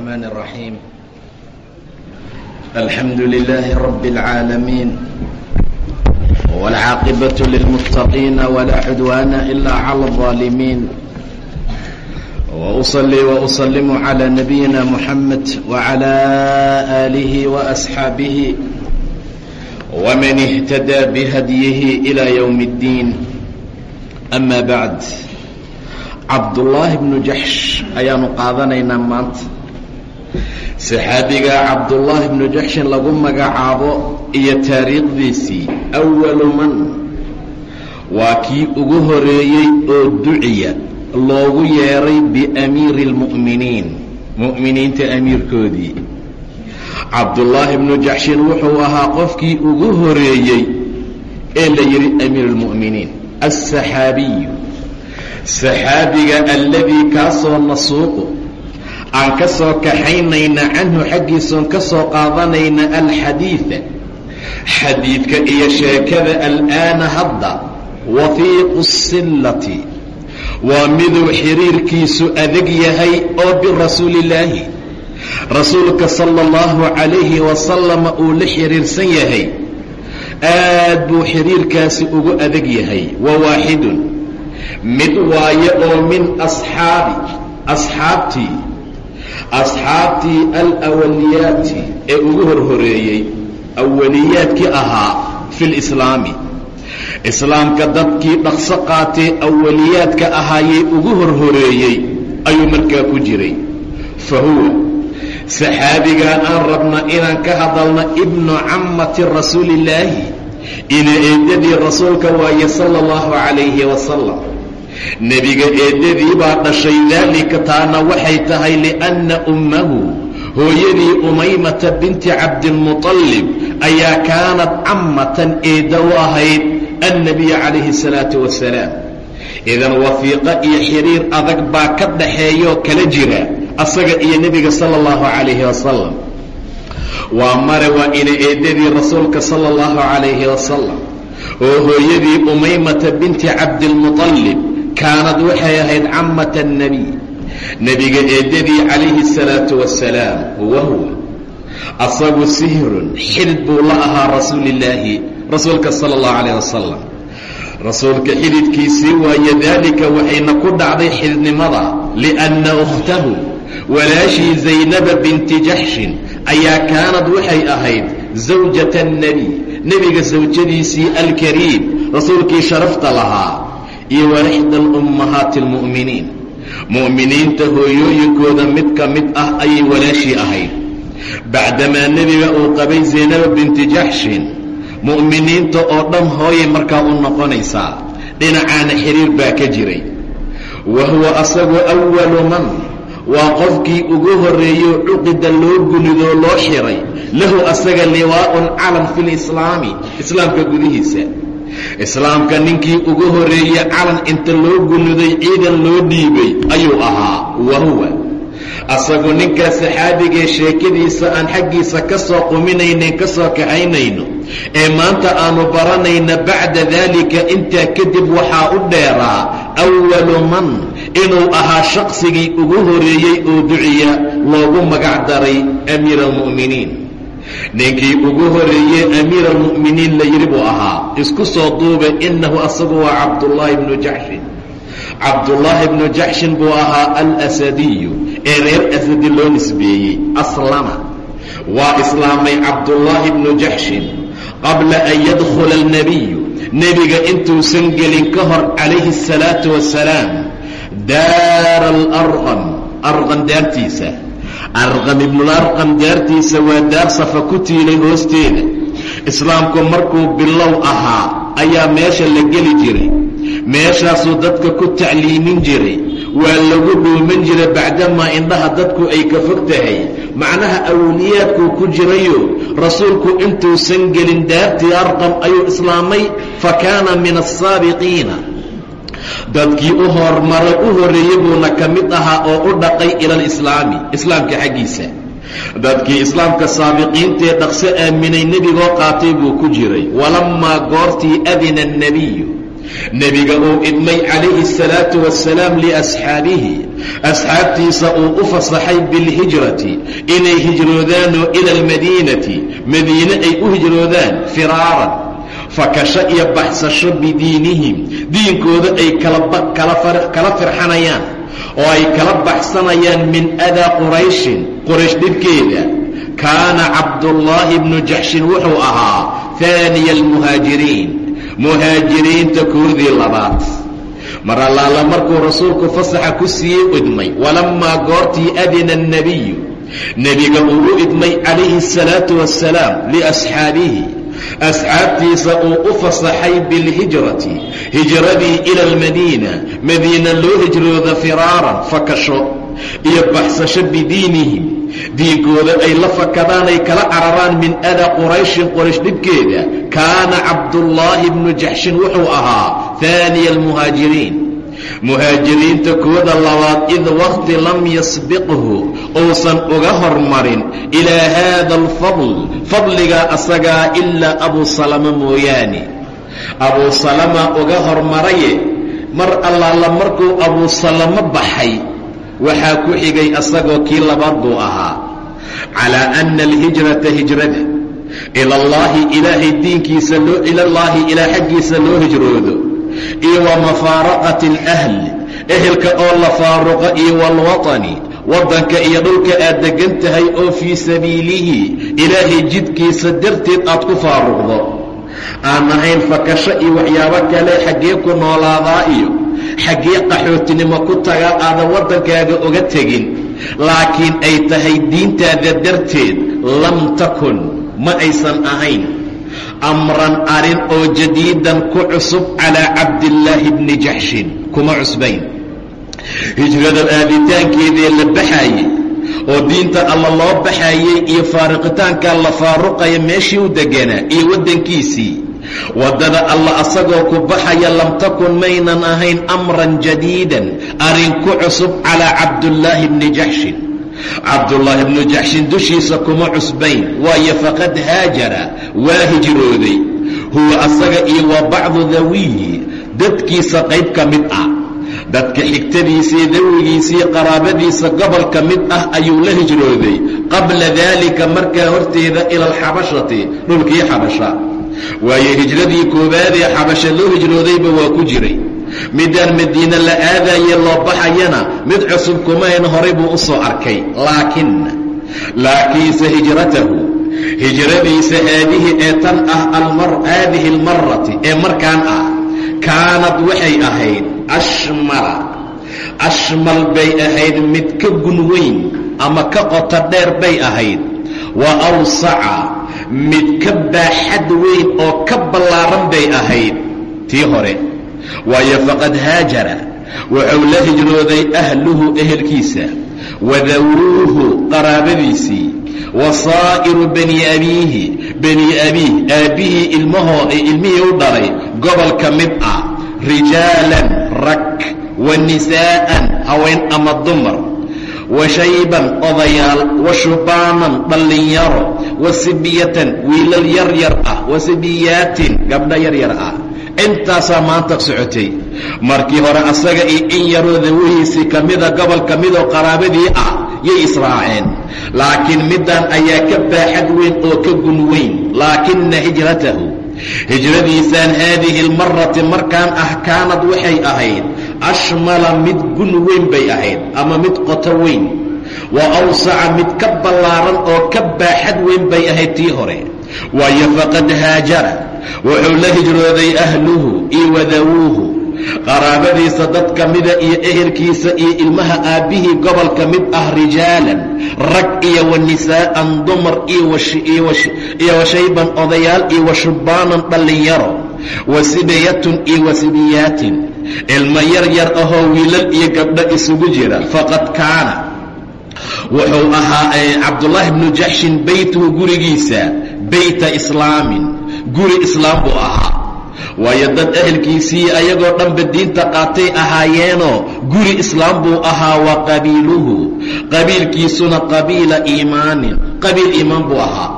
الرحمن الرحيم الحمد لله رب العالمين والعاقبة للمتقين ولا عدوان إلا على الظالمين وأصلي وأسلم على نبينا محمد وعلى آله وأصحابه ومن اهتدى بهديه إلى يوم الدين أما بعد cabdullaahi bnu jaxsh ayaanu qaadanaynaa maanta saxaabiga cabdullaahi bnu jaxshin lagu magacaabo iyo taariikhdiisii awalu man waa kii ugu horeeyey oo duciya loogu yeeray biamiiri اlmu'miniin mu'miniinta amiirkoodii cabdullaahi bnu jaxshin wuxuu ahaa qofkii ugu horeeyey ee la yidhi amiir اlmu'miniin aلsaxaabiyu saxaabiga alladii kaasoo nasuuqu aan ka soo kaxaynayna canhu xaggiisoon ka soo qaadanayna alxadiida. Xadiidka iyo sheekada al'aana hadda wafiiqu sillati. Waa miduu xiriirkiisu adag yahay oo birasuulillaahi. Rasuulka sala allahu calayhi wasalama uu la xiriirsan yahay. Aad buu xiriirkaasi ugu adag yahay. Wa waaxidun mid waaye oo min asxaabi asxaabtii asxaabtii alawaliyaati ee ugu horhoreeyey awaliyaadkii ahaa fi lislaami islaamka dadkii dhaqso qaatee awaliyaadka ahaayee ugu horhoreeyey ayuu markaa ku jiray. Fa huwa saxaabigaa aan rabna inaan ka hadalno ibnu cammati rasuulillaahi ina eedadii rasuulka waaye sala allahu calayhi wasalam nebiga eeddadii baa dhashay daalika taana waxay tahay li'anna ummahu. Hooyadii umaymata binti cabdilmuطallib ayaa kaanad cammatan eedda u ahayd annabiya calayhi salaatu wasalaam idan wafiiqo iyo xiriir adag baa ka dhaxeeyoo kala jira asaga iyo nebiga sala allahu calayhi wasalam waa mare waa ina eeddadii rasuulka sala allahu calayhi wasalam oo hooyadii umaymata binti cabdilmuطallib kaanad waxay ahayd cammata الnebiy nebiga eeddadii calayhi الsalaatu wasalaam wahuwa asagu sihrun xidid buu la ahaa rasuulillaahi rasuulka sala اllahu calayh wasalam rasuulka xididkiisii waaye daalika waxayna ku dhacday xididnimada liأnna ukhtahu walaashii zaynaba binti jaxshin ayaa kaanad waxay ahayd zawjata الnebiy nebiga sawjadiisii alkariim rasuulkii sharafta lahaa iyo waaxda alummahaati almu'miniin mu'miniinta hooyooyinkooda mid ka mid ah ayay walaashii ahayd. Bacdamaa nebiga uu qabay zaynaba binti jaxshin mu'miniinta oo dhan hooyay markaa u noqonaysaa. Dhinacaana xiriir baa ka jiray. Wa huwa asagu awalu man waa qofkii ugu horreeyo cuqida loo gulidoo loo xiray. Lahu asaga liwaa'un calan fi lislaami islaamka gudihiisa islaamka ninkii ugu horreeye calan inta loo guluday ciidan loo dhiibay ayuu ahaa wa huwa. Asagu ninkaa saxaabigee sheekadiisa aan xaggiisa ka soo quminaynayn ka soo kaxaynayno ee maanta aanu baranayna bacda daalika intaa kadib waxaa u dheeraa awalu man inuu ahaa shaqsigii ugu horreeyey oo duciya loogu magac daray almu'miniin ninkii ugu horeeyey amiir almu'miniin la yidhi buu ahaa isku soo duuba innahu asagu waa cabdullaahi bnu jaxshin cabdullaahi bnu jaxshin buu ahaa alasadiyu ee reer asadi loo nisbeeyey aslama. Waa islaamay cabdullaahi bnu jaxshin qabla an yadkhula alnebiyu nebiga intuusan gelin ka hor calayhi asalaatu wasalaam daara alarqam arqam daartiisa arqam ibnularqam daartiisa waa daar safa ku tiilay hoosteeda. Islaamku markuu bilow ahaa ayaa meesha la geli jiray. Meeshaasuu dadka ku tacliimin jiray. Waa lagu dhuuman jiray bacdamaa indhaha dadku ay ka fog tahay. Macnaha awliyaadkuu ku jirayo rasuulku intuusan gelin daartii arqam ayuu islaamay fa kaana min asaabiqiina dadkii u hormaray u horreeyey buuna ka mid ahaa oo u dhaqay ila alislaami islaamka xaggiisa. Dadkii islaamka saabiqiintee dhaqso aaminay nebigoo qaatay buu ku jiray. Walammaa goortii adina annebiyu nebiga uu idmay calayhi الsalaatu wasalaam liasxaabihi asxaabtiisa uu u fasaxay bilhijrati inay hijroodaanoo ila almadiinati madiine ay u hijroodaan firaaran fakasho iyo baxsasho bidiinihim. Diinkooda ay kala firxanayaan oo ay kala baxsanayaan min adaa qurayshin quraysh dhibkeeda. Kaana cabdullaahi bnu jaxshin wuxuu ahaa haaniya almuhaajiriin muhaajiriinta koodii labaad. Mar allaala markuu rasuulku fasaxa ku siiyey idmay walammaa goortii adina annebiyu nebiga uu u idmay calayhi asalaatu wassalaam liasxaabihi asxaabtiisa uu u fasaxay bilhijrati hijradii ila almadiina madiina loo hijrooda firaaran fakasho iyo baxsasho bidiinihim diinkooda ay la fakadaan ay kala cararaan min ada qurayshin qoraysh dhibkeeda. Kaana cabdullaahi bnu jaxshin wuxuu ahaa haaniya almuhaajiriin. Muhaajiriinta kooda labaad id waqti lam yasbiqhu uusan uga hormarin. Ilaa haada alfadl. Fadligaa asagaa ilaa abuu salama mooyaane. Abuu salama uga hormaraye. Mar allaala markuu abuu salamo baxay waxaa ku xigay asagoo kii labaad buu ahaa. Calaa ana alhijrata hijrada. Ila allaahi ilaahay diinkiisa loo ilallaahi ilaa xaggiisa loo hijroodo. Iyo wa mafaaraqati alahli ehelka oo la faaruqa iyo waalwatani waddanka iyo dhulka aad deggan tahay oo fii sabiilihi ilaahay jidkiisa darteed aad ku faaruqdo. Aan ahayn fakasho iyo waxyaabo kale xaggee ku noolaadaa iyo xaggee qaxootinimo ku tagaa aadan waddankaaga oga tegin. Laakiin ay tahay diintaada darteed lam takun ma aysan ahayn. Amran arrin oo jadiidan ku cusub calaa cabdillaahi bni jaxshin kuma cusbayn hijrada aaditaankeedee la baxaayey oo diinta alla loo baxaayey iyo faariqitaankaa la faaruqaya meeshii u deganaa iyo waddankiisii. Waddada alla asagoo ku baxaya lam takun maynan ahayn amran jadiidan arrin ku cusub calaa cabdullaahi bni jaxshin. Cabdullaahi bnu jaxshin dushiisa kuma cusbayn waayo faqad haajara waa hijrooday. Huwa asaga iyo wa bacdu dawiyi dadkiisa qayb ka mid ah dadka xigtadiisii dawigiisii qaraabadiisa gobol ka mid ah ayuu la hijrooday. Qabla daalika markaa horteeda ila alxabashati dhulkii xabasha. Waayo hijradii koowaadee xabasha loo hijroodayba waa ku jiray. Midaan madiine la aadaye loo baxayana mid cusub kumahayn horay buu u soo arkay. Laakin laakiinse hijratahu hijradiisa haadihi ee tan ah haadihi almarati ee markaan ah kaanad waxay ahayd ashmala ashmal bay ahayd mid ka gun weyn ama ka qoto dheer bay ahayd. Wa awsaca mid ka baaxad weyn oo ka ballaaran bay ahayd. Tii hore waayo faqad haajara wuxuu la hijrooday ahluhu ehelkiisa wadawuuhu qaraabadiisii wa saa'iru bani abiihi bani abiih aabbihii ilmahoo ilmihii u dhalay gobol ka mid ah rijaalan rag wa nisaa'an haween ama dumar wa shayban odayaal wa shubaanan dhallinyaro wa sibiyatan wiilal yaryar ah wa sibiyaatin gabdho yaryar ah intaasaa maanta socotay markii hore asaga iyo in yaroo dawihiisii ka mida gobol ka midoo qaraabadii ah yay israaceen laakiin middan ayaa ka baaxad weyn oo ka gun weyn laakina hijratahu hijradiisaan haadihi almarati markaan ah kaanad waxay ahayd ashmala mid gun weyn bay ahayd ama mid qoto weyn. Wa awsaca mid ka ballaaran oo ka baaxad weyn bay ahayd tii hore. Waayo faqad haajara wuxuu la hijrooday ahluhu iyo wadawuuhu qaraabadiisa dad ka mida iyo ehelkiisa iyo ilmaha aabbihii gobol ka mid ah rijaalan rag iyo wa nisaa'an dumar iyo wa shayban odayaal iyo wa shubbaanan dhallinyaro wa sibiyatun iyo wa sibiyaatin. Ilmo yar yar ahoo wiilal iyo gabdho isugu jira faqad kaana. Wuxuu ahaa cabdullaahi bnu jaxshin beytuhu gurigiisa beyta islaamin. Guri islaam buu ahaa waayo dad ehelkiisii ayagoo dhanba diinta qaatay ahaayeenoo guri islaam buu ahaa wa qabiiluhu. Qabiilkiisuna qabiila iimaanin qabiil iimaan buu ahaa.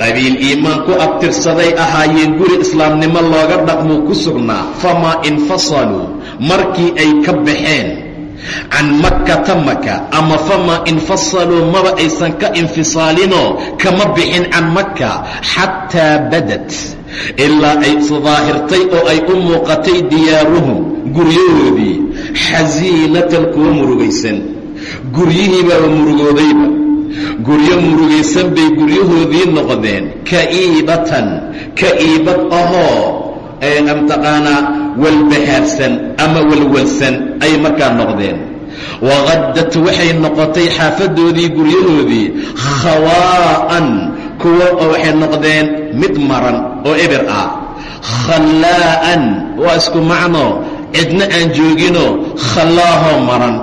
Qabiil iimaan ku abtirsaday ahaayeen guri islaamnimo looga dhaqmuu ku sugnaa. Famaa infasaluu markii ay ka baxeen. Can makkata maka ama famaa infasaluu maba aysan ka infisaalinoo kama bixin can maka xataa badat ilaa ay daahirtay oo ay u muuqatay diyaaruhum guryahoodii xasiinatan kuwa murugaysan. Guryihiibaaba murugoodayba guryo murugaysan bay guryahoodii noqdeen. Ka'iibatan ka'iibad ahoo mtaqaanaa walbahaarsan ama walwalsan ay markaa noqdeen. Waqadad waxay noqotay xaafadoodii guryahoodii khawaa'an kuwa oo waxay noqdeen mid maran oo eber ah. Khallaa'an waa isku macno. Cidna aan jooginoo khallaahoo maran.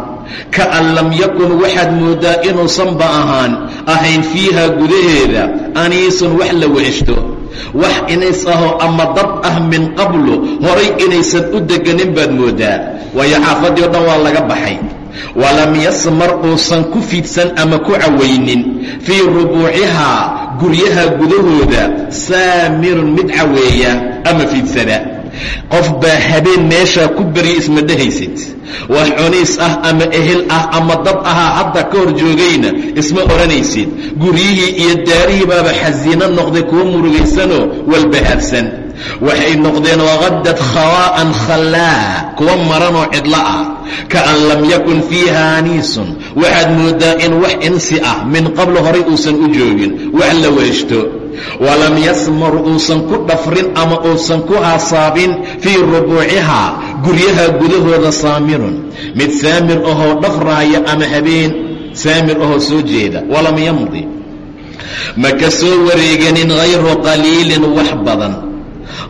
Kaan lam yakun waxaad mooddaa inuusanba ahaan ahayn fiiha gudaheeda aniisun wax la weheshto. Wax inays aho ama dad ah min qablu horay inaysan u deganin baad mooddaa waayo xaafadii o dhan waa laga baxay walam yasmar uusan ku fidsan ama ku cawaynin fii rubuucihaa guryaha gudahooda saamirun mid caweeya ama fiidsada qof baa habeen meeshaa ku berya isma dhehaysid wax cuniis ah ama ehel ah ama dad ahaa hadda ka hor joogayna isma odhanaysid guryihii iyo daarihii baaba xasiino noqday kuwa murugaysanoo walbahaarsan waxay noqdeen waqadad khawaa'an khallaa. Kuwa maranoo cidlo ah. Kaan lam yakun fiiha aniisun waxaad mooddaa in wax insi ah min qablo horay uusan u joogin. Wax la weeshto. Walam yasmar uusan ku dhafrin ama uusan ku haasaabin fii rubuucihaa. Guryaha gudahooda saamirun. Mid saamir ahoo dhafraaya ama habeen saamir ahoo soo jeeda. Walam yamdi. Ma ka soo wareeganin hayru qaliilin wax badan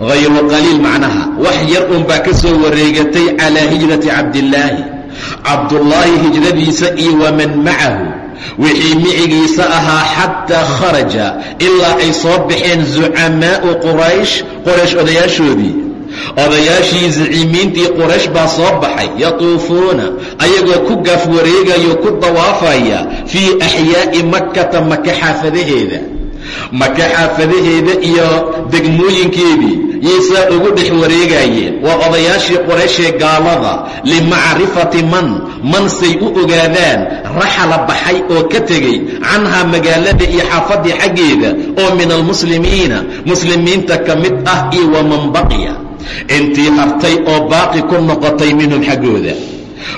hayru qaliil macnaha. Wax yar unbaa ka soo wareegatay calaa hijrati cabdillaahi. Cabdullaahi hijradiisa iyo waman macahu. Wixii micigiisa ahaa xataa kharaja ilaa ay soo baxeen zucamaa'u quraysh qoraysh odayaashoodii. Odayaashii zaciimiintii quraysh baa soo baxay. Yatuufuuna ayagoo ku gaaf wareegayo ku dawaafaya fii axyaa'i makkata maka xaafadaheeda maka xaafadaheeda iyo degmooyinkeedii yaysaa ugu dhex wareegaayeen. Waa odayaashii qorayshee gaalada limacrifati man man say u ogaadaan raxala baxay oo ka tegey canhaa magaalada iyo xaafaddii xaggeeda oo min almuslimiina muslimiinta ka mid ah iyo waman baqiya. Intii hartay oo baaqi ku noqotay minhum xaggooda.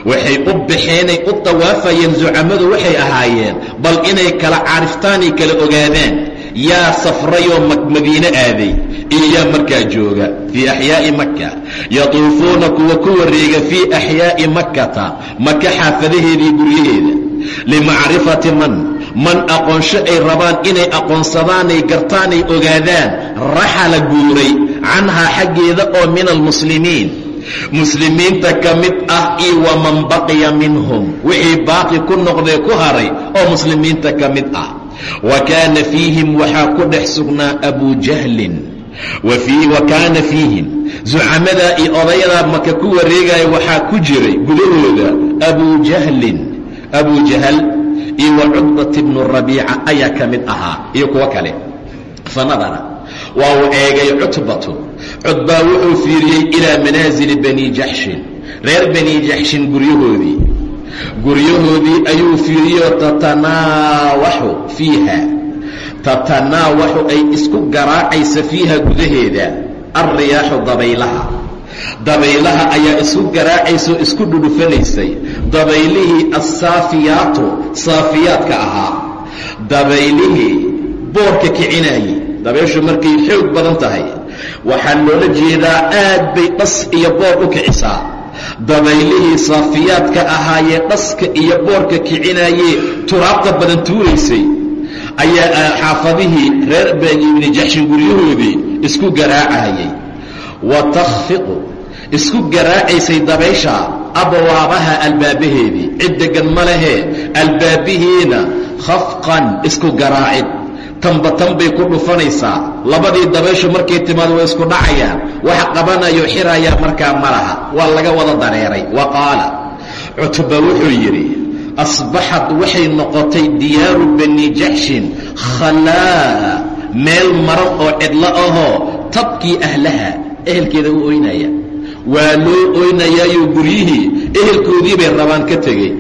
Waxay u baxeenay u dawaafayeen zucamadu waxay ahaayeen bal inay kala cariftaanay kala ogaadaan yaa safrayoo madiine aaday iyo yaa markaa jooga fii axyaa'i makka. Yatuufuuna kuwa ku wareega fii axyaa'i makkata maka xaafadaheedii guryaheeda. Limacrifati man man aqoonsho ay rabaan inay aqoonsadaanay gartaanay ogaadaan raxala guuray canhaa xaggeeda oo min almuslimiin. Muslimiinta ka mid ah iyo waman baqiya minhum wixii baaqi ku noqdee ku haray oo muslimiinta ka mid ah wa kaana fiihim waxaa ku dhex sugnaa abu jahlin. Wa kaana fiihim zucamadaa iyo odayadaa maka ku wareegaya waxaa ku jiray gudahooda abu jahlin. Abu jahal iyo wa cudbat bnu rabiica ayaa ka mid ahaa iyo kuwo kale. Fanadara waa uu eegay cutbatu. Cutbaa wuxuu fiiriyey ilaa manaasili bani jaxshin reer bani jaxshin guryahoodii guryahoodii ayuu fiiriyo tatanaawaxu fiiha. Tatanaawaxu ay isku garaacaysa fiiha gudaheeda alriyaaxu dabaylaha. Dabaylaha ayaa isku garaacaysaoo isku dhudhufanaysay. Dabaylihii assaafiyaatu saafiyaadka ahaa. Dabaylihii boorka kicinayey dabayshu markay xoog badan tahay. Waxaa loola jeedaa aad bay dhas iyo boor u kicisaa dabaylihii saafiyaadka ahaayee dhaska iyo boorka kicinayee turaabta badan tuuraysay. Ayaa xaafadihii reer ibni jaxshin guryahoodii isku garaacayay. Wa takhfiqu isku garaacaysay dabaysha abwaabaha albaabaheedii. Cid deggan ma lehee albaabihiina khafqan isku garaacid tanba tan bay ku dhufanaysaa. Labadii dabayshu markay timaado way isku dhacayaan. Wax qabanayo xirayaa markaa ma laha. Waa laga wada dareeray. Wa qaala cutba wuxuu yidhi asbaxad waxay noqotay diyaaru bani jaxshin khalaa meel maran oo cidlo ahoo tabkii ahlaha. Ehelkeeda u oynaya. Waa loo oynayaayuu guryihii ehelkoodii bay rabaan ka tegey.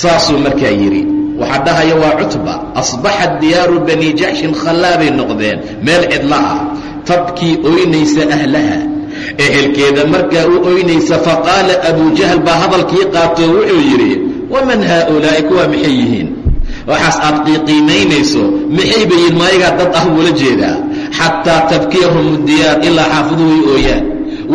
Saasuu markaa yidhi waxaa dhahaya waa cutba. Asbaxat diyaaru bani jaxshin khallaabay noqdeen. Meel cidlo ah. Tabkii oynaysa ahlaha. Ehelkeeda markaa u oynaysa faqaala abujahl baa hadalkii qaatoo wuxuu yidhi waman haaulaa'i? Kuwaa maxay yihiin. Waxaas aad qiiqiimaynayso maxay bayiin maayagaa dad ah wula jeedaa. Xataa tabkiyahum diyaar ilaa xaafaduhu way ooyaan.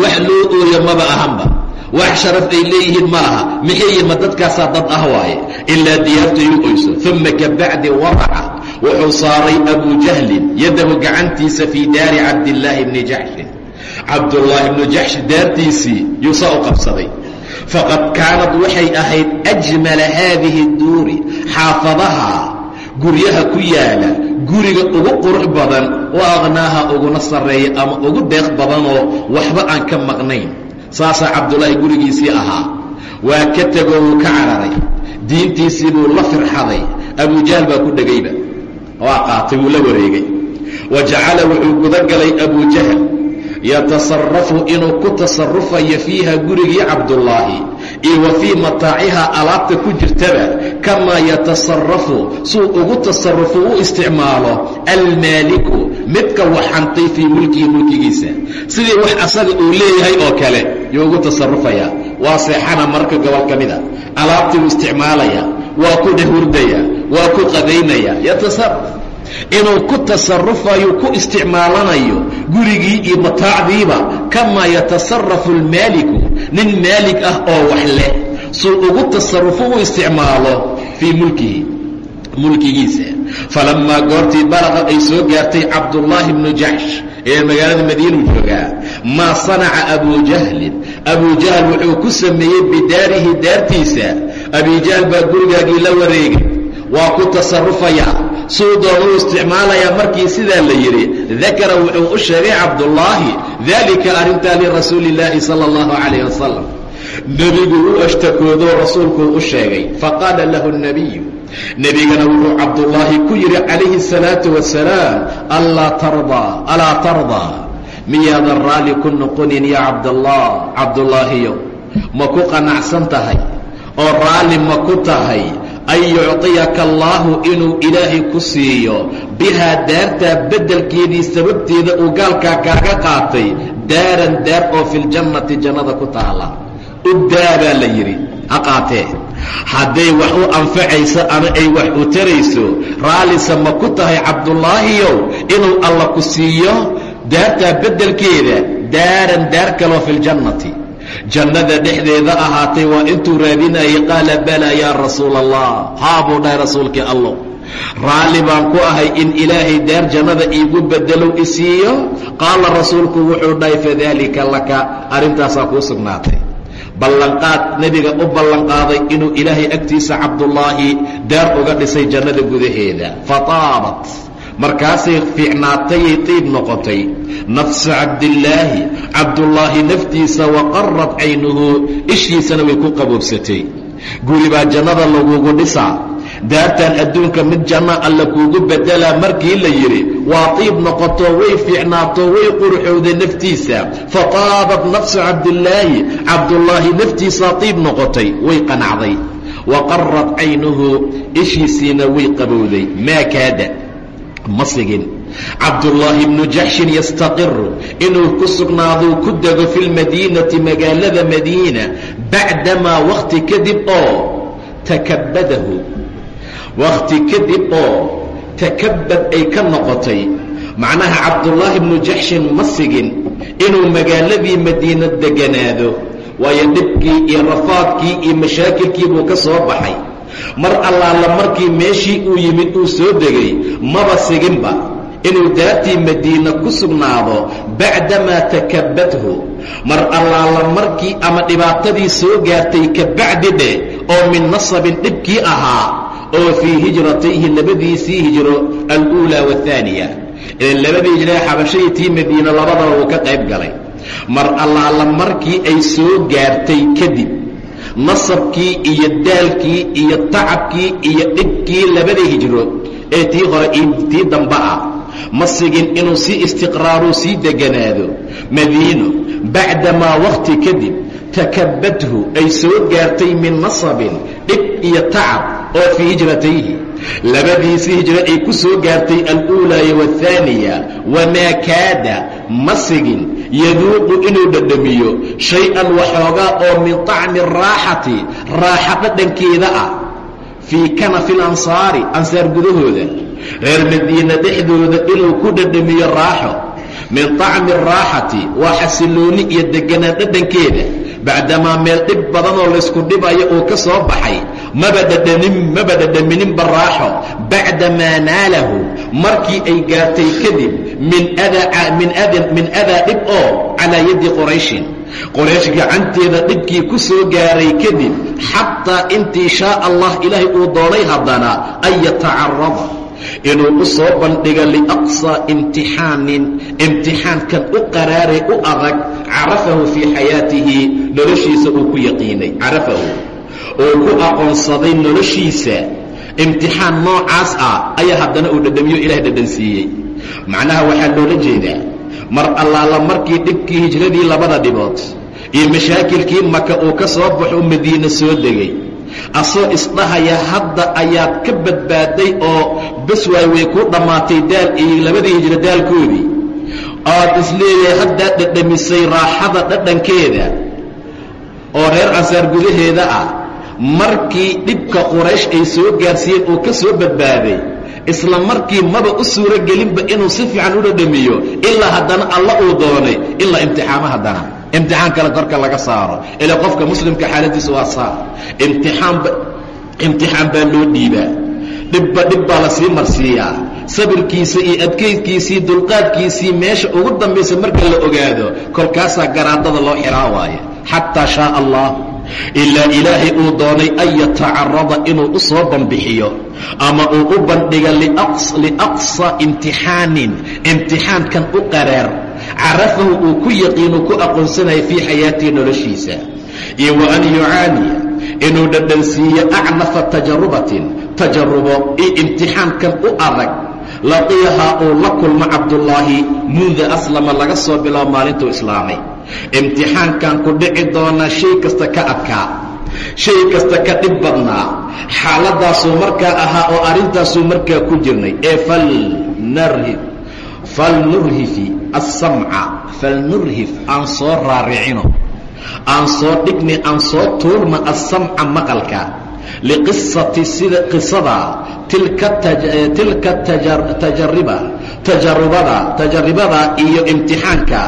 Wax loo ooyo maba ahanba wax sharaf ay leeyihiin ma laha maxay yihiin ma dadkaasaa dad ah waaye. Ilaa diyaartay u oyso uma kabacdi wadaca wuxuu saaray abu jahlin yadahu gacantiisa fii daari cabdillaahi bni jaxshin cabdullaahi bnu jaxsh daartiisii yuusaa u qabsaday. Faqad kaanad waxay ahayd ajmala haadihi duuri xaafadaha guryaha ku yaalla guriga ugu qurux badan wa aqnaaha uguna sarreeya ama ugu deeq badanoo waxba aan ka maqnayn saasaa cabdullaahi gurigiisii ahaa. Waa ka tegoo wuu ka cararay. Diintiisii buu la firxaday. Abujahl baa ku dhegayba. Waa qaatay wuu la wareegay. Wa jacala wuxuu gudagalay abujahl yatasarafu inuu ku tasarufayo fiiha gurigii cabdullaahi. Iyo wa fii mataacihaa alaabta ku jirtaba kamaa yatasarafu suu ugu tasarufo u isticmaalo almaaliku midka waxantay fii mulkihi mulkigiisa. Sidii wax asaga uu leeyahay oo kale yuu ugu tasarufayaa waa seexana marka gobol ka mida alaabtii uu isticmaalaya waa ku dhehurdaya waa ku qadaynaya. Yatasaraf inuu ku tasarufayo ku isticmaalanayo gurigii iyo mataacdiiba kamaa yatasarafu almaaliku nin maalig ah oo wax leh. Suu ugu tasarufo u isticmaalo fii mulkihi mulkigiisa falammaa goortii balaqa ay soo gaartay cabdullaahi bnu jaxsh ee magaalada madiinu joogaa maa sanaca abujahlin abujahl wuxuu ku sameeyey bidaarihi daartiisa. Abijahl baa gurigaagii la wareegay. Waa ku tasarufayaa suu doona u isticmaalayaa markii sidaa la yidhi dakara wuxuu u sheegay cabdullaahi daalika arrintaa lirasuuli illaahi sala allahu calayh wasalam nebigu u ashtakoodoo rasuulkuu u sheegay faqaala lahu nebiyu nebigana wuxuu cabdullaahi ku yidhi calayhi salaau wasalaam allaa tardaa alaa tardaa miyaadan raalli ku noqonin yaa cabdallah cabdullaahiyo ma ku qanacsan tahay? Oo raalli ma ku tahay? An yucطiyaka allaahu inuu ilaahay ku siiyo. Bihaa daartaa beddelkeedii sababteeda uu gaalkaa kaaga qaatay daaran daar oo filjannati jannada ku taala. U daa baa la yidhi ha qaatee hadday wax u anfacayso ama ay wax u tarayso raallisa ma ku tahay cabdullaahiyow inuu alla ku siiyo? Daartaa beddelkeeda daaran daar kaloo fi ljannati jannada dhexdeeda ahaatay waa intuu raadinayay qaala balaa yaa rasuula allah haa buu dhahay rasuulkii allow raalli baan ku ahay in ilaahay daar jannada iigu beddelow isiiyo qaala rasuulku wuxuu dhahay fadaalika laka. Arrintaasaa kuu sugnaatay ballanqaad. Nebiga u ballanqaaday inuu ilaahay agtiisa cabdullaahi daar uga dhisay jannada gudaheeda. Fataabat. Markaasay fiicnaatayay tiib noqotay. Nafsu cabdillaahi. Cabdullaahi naftiisa waqarad caynuhu. Ishiisana way ku qaboobsatay. Guri baa jannada lagugu dhisaa daartan adduunka mid janno alla kuugu beddelaa markii la yidhi waa tiib noqoto way fiicnaato way qurxowday naftiisa. Fataabat nafsu cabdillaahi cabdullaahi naftiisaa tiib noqotay way qanacday. Waqarad caynuhu ishiisiina way qabowday. Maa kaada? Ma sigin. Cabdullaahi bnu jaxshin yastaqiru inuu ku sugnaaduu ku dego fi lmadiinati magaalada madiina bacdamaa wakhti kadib oo takabadahu wakhti kadib oo takabad ay ka noqotay macnaha cabdullaahi bnu jaxshin ma sigin inuu magaaladii madiina deganaado waayo dhibkii iyo rafaadkii iyo mashaakilkii buu ka soo baxay. Mar allaala markii meeshii uu yimid uu soo degay maba siginba inuu daartii madiina ku sugnaado bacdamaa takabadhu mar allaala markii ama dhibaatadii soo gaartay ka bacdi dheh oo min nasabin dhibkii ahaa oo fii hijratayhi labadiisii hijro aluulaa waathaaniya ilan labadii hijree xabashadii tii madiina labadaba uu ka qayb galay. Mar allaala markii ay soo gaartay kadib nasabkii iyo daalkii iyo tacabkii iyo dhibkii labada hijro ee tii hore tii dambe ah ma sigin inuu sii istiqraaruu sii deganaado. Madiino bacdamaa wakhti kadib takabadhu ay soo gaartay min nasabin dhib iyo tacab oo fii hijratayhi. Labadiisii hijro ay ku soo gaartay aluulaaya waathaaniya wamaa kaada ma sigin yaduuqu inuu dhadhamiyo shay-an waxoogaa oo min طacmi araaxati raaxa dhadhankeeda ah. Fii kanafi lansaari ansaar gudahooda. Reer madiina dhexdooda inuu ku dhadhamiyo raaxo. Min طacmi araaxati waa xasilooni iyo deganaan dhadhankeeda. Bacdamaa meel dhib badanoo laysku dhibayo uu ka soo baxay maba dhadhanin maba dhadhamininba raaxo bacdamaa naalahu. Markii ay gaartay kadib min adaa dhib oo calaa yaddi qurayshin. Qoraysh gacanteeda dhibkii ku soo gaaray kadib xataa intii shaa allah ilaahay uu doonay haddana an yatacarada inuu u soo bandhigo liaqsaa imtixaanin imtixaankan u qaraare u adag carafahu fii xayaatihi noloshiisa uu ku yaqiinay. Carafahu oo ku aqoonsaday noloshiisa. Imtixaan noocaas ah ayaa haddana uu dhadhamiyo ilahay dhadhansiiyey. Macnaha waxaa loola jeedaa mar allaala markii dhibkii hijradii labada dhibood iyo mashaakilkii maka uu ka soo baxo madiine soo degay asoo isdhahaya hadda ayaad ka badbaaday oo bas waay way ku dhammaatay daal iyo labadii hijro daalkoodii. Oad is leeyahay haddaad dhadhamisay raaxada dhadhankeeda oo reer ansaar gudaheeda ah markii dhibka quraysh ay soo gaarsiiyeen uu ka soo badbaaday isla markii maba u suuro gelinba inuu si fiican u dhadhamiyo ilaa haddana alla uu doonay ilaa imtixaamo haddana. Imtixaan kale korka laga saaro. Ila qofka muslimka xaaladiisa waa saa imtixaanba imtixaan baa loo dhiibaa. Dhibba dhib baa la sii marsiiyaa. Sabirkiisa iyo adkaydkiisii dulqaadkiisii meesha ugu dambaysa marka la ogaado kolkaasaa garaadada loo xiraa waaye. Xataa shaa allah ilaa ilaahay uu doonay an yatacarada inuu u soo banbixiyo ama uu u bandhiga liaqsa imtixaanin imtixaankan u qaraar carafahu uu ku yaqiinu ku aqoonsanaya fii xayaatii noloshiisa. Iyo wa an yucaaniya inuu dhadhansiiyo acnafa tajarubatin tajarubo iyo imtixaankan u adag laqiyahaa uu la kulmo cabdullaahi munda aslama laga soo biloabo maalintuu islaamay imtixaankan ku dhici doonaa shay kasta ka adkaa. Shay kasta ka dhib badnaa. Xaaladaasuu markaa ahaa oo arrintaasuu markaa ku jirnay. Ee falnurhifi asamca falnurhif aan soo raaricino. Aan soo dhigni aan soo tuurna asamca maqalka. Liqisati sida qisada. Tilka tajariba tajarubada tajaribada iyo imtixaanka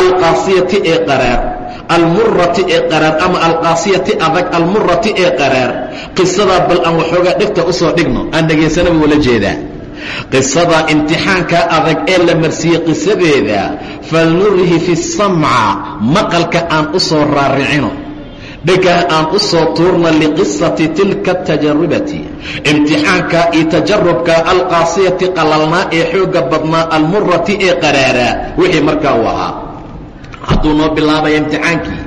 alqaasiyati ee qaraar almurati ee qaraar ama alqaasiyati adag almurati ee qaraar qisadaa bal aan waxoogaa dhegta u soo dhigno aan dhegaysanaba wala jeedaa. Qisada imtixaanka adag ee la marsiiyey qisadeeda falnurhi fi samca maqalka aan u soo raaricino. Dhegah aan u soo tuurna liqisati tilka tajarubati imtixaanka iyo tajarubka alqaasiyati qalalnaa ee xoogga badnaa almurati ee qaraaraa wixii markaa uu ahaa hadduu noo bilaabaya imtixaankii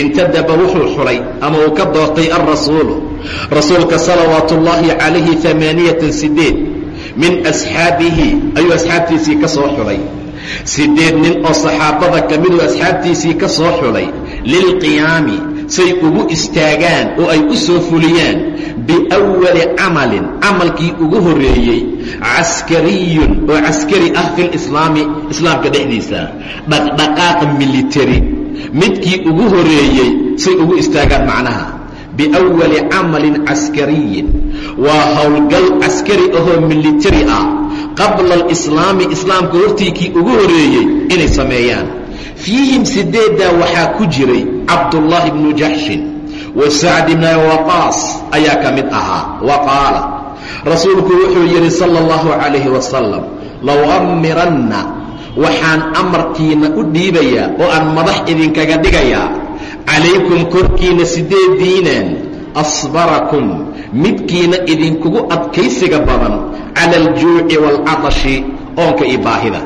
intadaba wuxuu xulay ama uu ka doortay alrasuulu rasuulka salawaatu ullaahi calayhi amaaniyatan sideed min asxaabihi ayuu asxaabtiisii ka soo xulay. Sideed nin oo saxaabada ka miduu asxaabtiisii ka soo xulay lilqiyaami say ugu istaagaan oo ay u soo fuliyaan biwali camalin camalkii ugu horreeyey caskariyun oo caskari ah fi lislaami islaamka dhexdiisa dhaqdhaqaaq military midkii ugu horreeyey say ugu istaagaan macnaha biwali camalin caskariyin waa howlgal caskari ahoo militari ah qabla alislaami islaamka hortiikii ugu horreeyey inay sameeyaan. Fiihim sideeddaa waxaa ku jiray cabdullaahi bnu jaxshin wa sacd bna waqaas ayaa ka mid ahaa. Wa qaala rasuulku wuxuu yidhi sala allahu calayhi wasalam low amiranna waxaan amarkiina u dhiibayaa oo aan madax idinkaga dhigayaa calaykum korkiina sideediinan asbarakum midkiina idinkugu adkaysiga badan cala aljuuci waalcatashi oonka iyo baahida.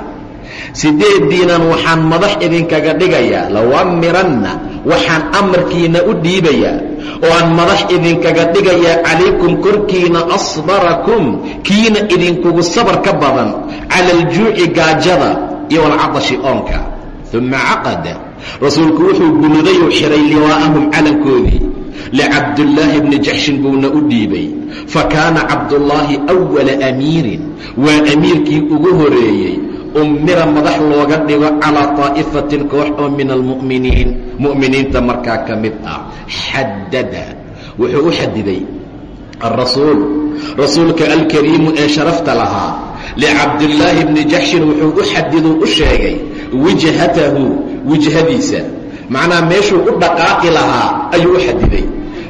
Sideediinan waxaan madax idinkaga dhigayaa? Lawamiranna waxaan amarkiina u dhiibayaa oo aan madax idinkaga dhigayaa calaykum korkiina asbarakum kiina idinkugu sabar ka badan cala aljuuci gaajada iyo walcadashi oonka. Uma caqada rasuulku wuxuu gunuday u xihay liwaa'ahum calankoodii licabdullaahi bni jaxshin buuna u dhiibay. Fa kaana cabdullaahi awala amiirin waa amiirkii ugu horeeyey ummira madax looga dhigo calaa طaa'ifatin koox oo min almu'miniin. Mu'miniinta markaa ka mid ah. Xadada wuxuu u xadiday arasuul rasuulka alkariimu ee sharafta lahaa. Licabdillaahi bni jaxshin wuxuu u xadiduu u sheegay wijhatahu wijhadiisa macnaha meeshuu u dhaqaaqi lahaa ayuu u xadiday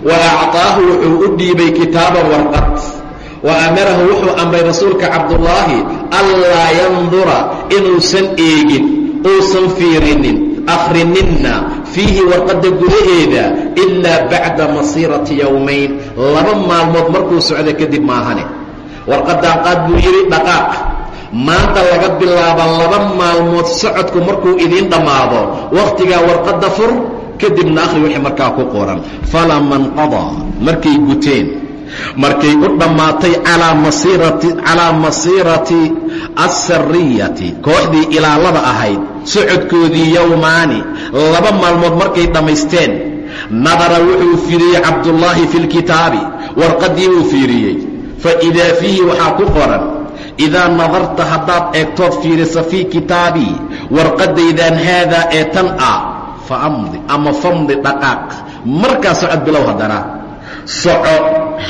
wa acطaahu wuxuu u dhiibay kitaaban warqad wa amarahu wuxuu amray rasuulka cabdullaahi anlaa yandura inuusan eegin uusan fiirinin akhrininna fiihi warqadda gudaheeda ilaa bacda masiirati yowmayn laba maalmood markuu socdo kadib maahane. Warqaddaan qaad buu yidhi dhaqaaq maanta laga bilaaba laba maalmood socodku markuu idiin dhammaado wakhtigaa warqadda fur kadibna akhri wixii markaa ku qoran. Falama nqadaa markay guteen markay u dhammaatay calaa masiirati assariyati kooxdii ilaalada ahayd socodkoodii yowmaani laba maalmood markay dhammaysteen nadara wuxuu fiiriyey cabdullaahi fi lkitaabi warqaddii buu fiiriyey. Fa idaa fiihi waxaa ku qoran idaa nadarta haddaad eegtood fiirisa fii kitaabii warqaddaydaan haadaa ee tan ah fa amdi ama famdi dhaqaaq. Markaa socod bilow haddana soco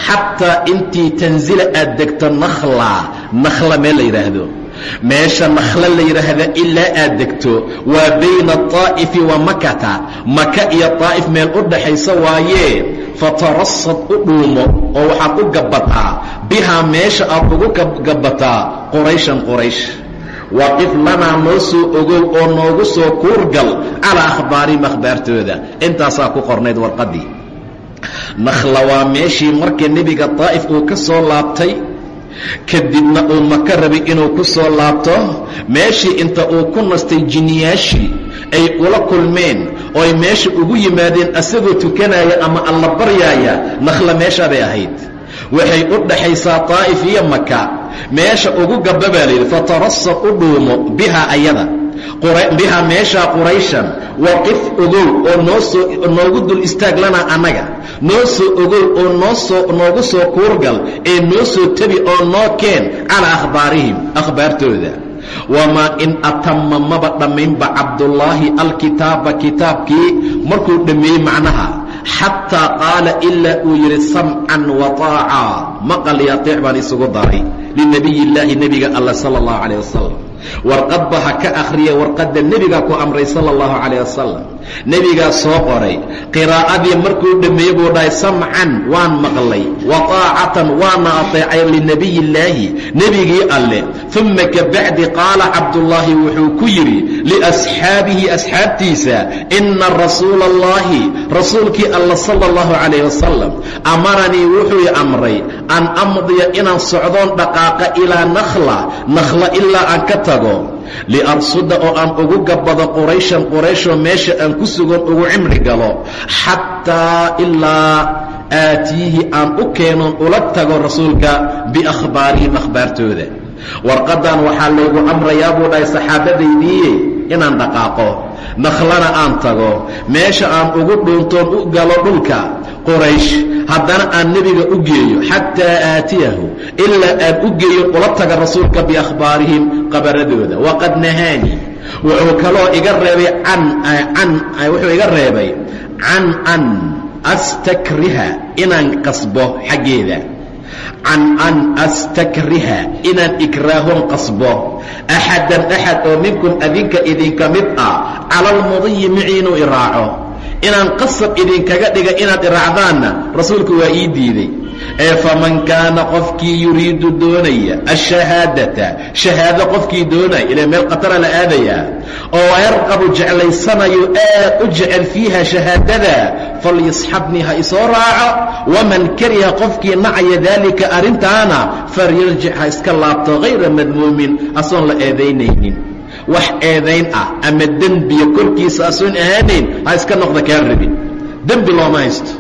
xataa intii tanzila aad degto nakhla. Nakhla meel la yidhaahdo meesha nakhla la yidhaahda ilaa aad degto waa bayna طaa'ifi wa makata maka iyo طaa'if meel u dhaxaysa waayee fatarasad u dhuumo oo waxaad u gabbataa. Bihaa meesha aad ugu gabbataa qurayshan quraysh. Waqif lanaa noo soo ogow oo noogu soo kuurgal calaa akhbaarihim akhbaartooda intaasaa ku qornayd warqaddii nakhla waa meeshii marka nebiga daa'if uu ka soo laabtay kadibna uu maka rabay inuu ku soo laabto. Meeshii inta uu ku nastay jinniyaashii ay ula kulmeen oo ay meesha ugu yimaadeen asagoo tukanaya ama alla baryaaya nakhla meeshaa bay ahayd. Waxay u dhaxaysaa taa'if iyo maka meesha ugu gabba baa layidhi fatarasad u dhuumo bihaa ayada bihaa meeshaa qurayshan. Waqif ogow oo noosoo noogu dul istaag lanaa annaga noo soo ogow oo noosoo noogu soo kuurgal ee noo soo tebi oo noo keen calaa akhbaarihim akhbaartooda. Wamaa in atama maba dhammaynba cabdullaahi alkitaaba kitaabkii markuu dhammeeyey macnaha xataa qaala ilaa uu yidhi samcan wa taaca. Maqal iyo ateec baan isugu daray. Linabiy illaahi nebiga alla sala allahu calayh wasalam warqadba ha ka akhriya warqadda nebigaa ku amray sala allahu calayh wasalam nebigaa soo qoray. Qiraa'adii markuu dhammeeyey buu dhahay samcan waan maqlay. Wa taacatan waana ateecay linabiy illaahi nebigii alleh uma kabacdi qaala cabdullaahi wuxuu ku yidhi liasxaabihi asxaabtiisa ina rasuula allahi rasuulkii alla sala allahu calayh wasalam amaranii wuxuu i amray an amdiya inaan socdoon dhaqaaqa ilaa nakhla nakhla ilaa aan ka tago liarsuda oo aan ugu gabbado qurayshan qurayshoo meesha aan ku sugan ugu cimri galo xataa ilaa aatiihi aan u keenoon ula tago rasuulka biakhbaarihim akhbaartooda. Warqaddan waxaa laygu amrayaa buu dhahay saxaabadaydiiye inaan dhaqaaqo nakhlana aan tago meesha aan ugu dhuuntoon u galo dhulka quraysh haddana aan nebiga u geeyo xataa aatiyahu ilaa aan u geeyo ula taga rasuulka biakhbaarihim qabaradooda. Waqad nahaanii wuxuu kaloo iga reebay can wuxuu iga reebay can an astakriha inaan qasbo xaggeeda can an astakriha inaan ikraahon qasbo. Axadan axad oo minkum adinka idinka mid ah cala micii inuu iraaco. Inaan qasab idinkaga dhiga inaad iraacdaanna rasuulku waa ii diiday ee faman kaana qofkii yuriidu doonaya ashahaadata shahaado qofkii doonaya ilaa meel qatara la aadayaa oo yarqabu jeclaysanayo aad u jecel fiiha shahaadada falyasxabnii ha isoo raaco waman kariha qofkii nacaya daalika arrintaana falyarjic ha iska laabto hayra madmuumin asoon la eedaynaynin. Wax eedayn ah ama dembiya korkiisa asoon ahaanayn ha iska noqda kaa rabin. Dembi looma haysto.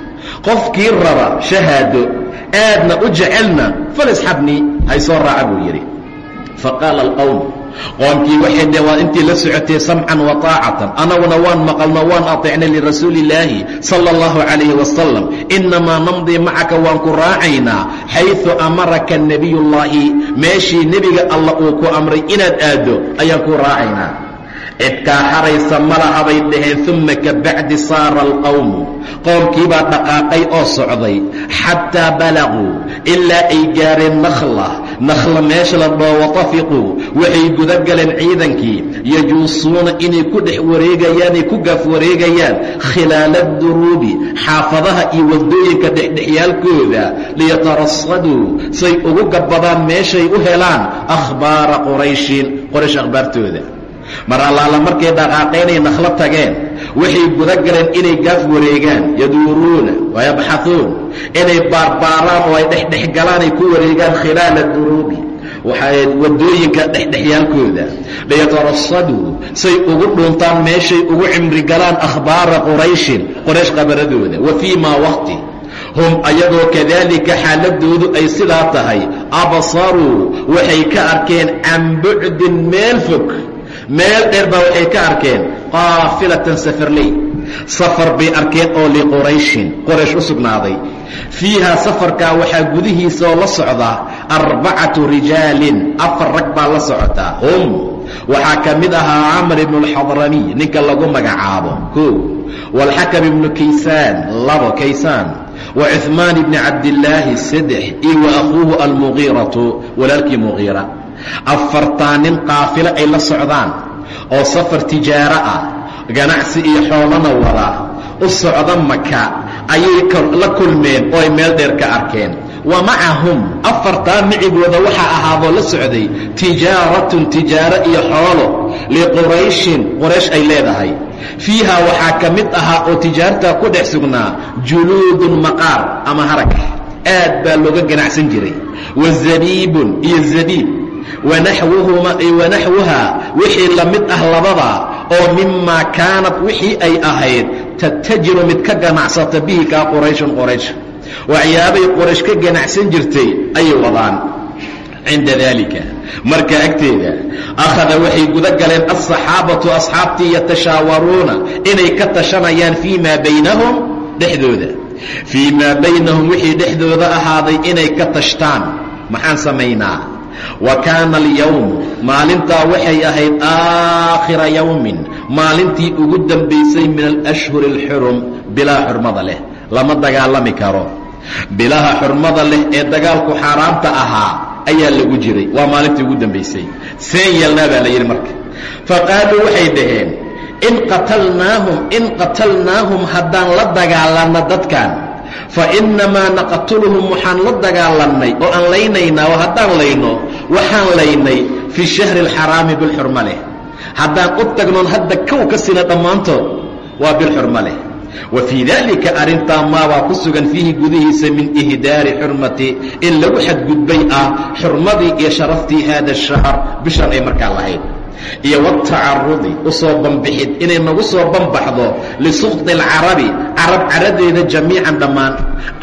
Qofkii raba shahaado aadna u jecelna falisxabnii ha isoo raaca buu yidhi. Faqaala alqowm qoomkii waxay dheen waa intii la socotay samcan wa taacatan annaguna waan maqalno waan ateecnay lirasuuli illaahi sala allahu calayhi wasalam innamaa namdii macaka waan ku raacaynaa xayثu amaraka nebiyullaahi meeshii nebiga allah uu ku amray inaad aaddo ayaan ku raacaynaa cidkaa haraysa malahabay dhaheen uma kabacdi saara alqowmu qoomkiibaa dhaqaaqay oo socday. Xataa balaguu ilaa ay gaareen nakhla. Nakhla meesha la dhoo watafiquu waxay guda galeen ciidankii. Yajuusuuna inay ku dhex wareegayaanay ku gaaf wareegayaan. Khilaala duruubi xaafadaha iyo waddooyinka dhexdhexyaalkooda liyatarasaduu say ugu gabbadaan meeshay u helaan. Akhbaara qurayshin qoraysh akhbaartooda mar allaala markay dhaqaaqaynay nakhlo tageen waxay guda galeen inay gaaf wareegaan yaduuruuna wayabxahuun inay baarbaaraan oo ay dhexdhexgalaan ay ku wareegaan khilaala duruubi waddooyinka dhexdhexyaalkooda liyatarasaduu say ugu dhuuntaan meeshay ugu cimri galaan akhbaara qurayshin qoraysh qabaradooda wa fii maa waqti. Hum ayagoo kadaalika xaaladoodu ay sidaa tahay absaruu waxay ka arkeen can bucdin meel fog meel dheer baa waxay ka arkeen qaafilatan safarley. Safar bay arkeen oo liqurayshin qoraysh u sugnaaday. Fiihaa safarkaa waxaa gudihiisa oo la socdaa arbacatu rijaalin afar rag baa la socotaa hum. Waxaa ka mid ahaa camr ibnu alxadramiy ninka lagu magacaabo. Koo waalxakam ibnu kaysaan labo kaysaan. Wa cuثmaan ibni cabdillaahi saddex iyo wa akhuuhu almugiiratu walaalkii mugiira afartaa nin qaafilo ay la socdaan oo safar tijaaro ah ganacsi iyo xoolana wada u socda maka ayay la kulmeen oo ay meel dheer ka arkeen. Wa macahum afartaa micigooda waxaa ahaadoo la socday tijaaratun tijaaro iyo xoolo liqurayshin qoraysh ay leedahay. Fiiha waxaa ka mid ahaa oo tijaartaa ku dhex sugnaa juluudun maqaar ama harag. Aad baa looga ganacsan jiray. Wa zabiibun iyo zabiib wanaxwuhaa wixii la mid ah labada oo mimaa kaanad wixii ay ahayd tattajiru mid ka ganacsata bihi kaa qurayshun qoraysh waxyaabay qoraysh ka ganacsan jirtay ayay wadaan cinda daalika marka agteeda akhada waxay guda galeen alsaxaabatu asxaabtii yatashaawaruuna inay ka tashanayaan fii maa baynahum dhexdooda fii maa baynahum wixii dhexdooda ahaaday inay ka tashtaan maxaan samaynaa wa kaana alyowm maalintaa waxay ahayd aakhira yowmin maalintii ugu dambaysay min alashhuri alxurum bilaha xurmada leh lama dagaalami karo. Bilaha xurmada leh ee dagaalku xaaraamta ahaa ayaa lagu jiray waa maalintii ugu dambaysay seen yeelnaa baa la yidhi marka. Faqaaluu waxay dhaheen in qatalnaahum in qatalnaahum haddaan la dagaalanno dadkan fa innamaa naqtuluhum waxaan la dagaalannay oo aan laynaynaa oo haddaan layno waxaan laynay fii shahri alxaraami bilxurma leh. Haddaan u tagnoon hadda kow ka sina dhammaantood waa bilxurma leh. Wa fii daalika arrintaa maabaa ku sugan fiihi gudihiisa min ihdaari xurmati in lagu xadgudbay ah xurmadii iyo sharaftii haada shahr bishan ay markaa lahayd iyo watacarudi u soo banbixid inay nagu soo banbaxdo lisukti alcarabi carab caradeeda jamiican dhammaan.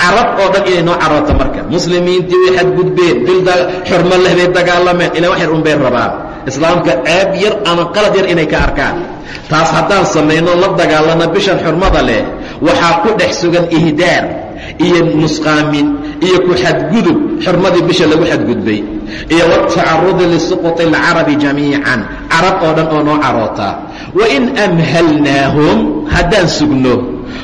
Carab oo dhan inay noo carooto marka. Muslimiintii way xadgudbeen bil xurmo leh bay dagaalameen ilaa wax yar un bay rabaan. Islaamka ceeb yar ama qalad yar inay ka arkaan. Taas haddaan samayno la dagaalano bishan xurmada leh waxaa ku dhex sugan ihdaar iyo nusqaamin iyo ku xadgudub xurmadii bisha lagu xadgudbay iyo watacarudi lisuquti alcarabi jamiican carab oo dhan oo noo caroota. Wain amhalnaahum haddaan sugno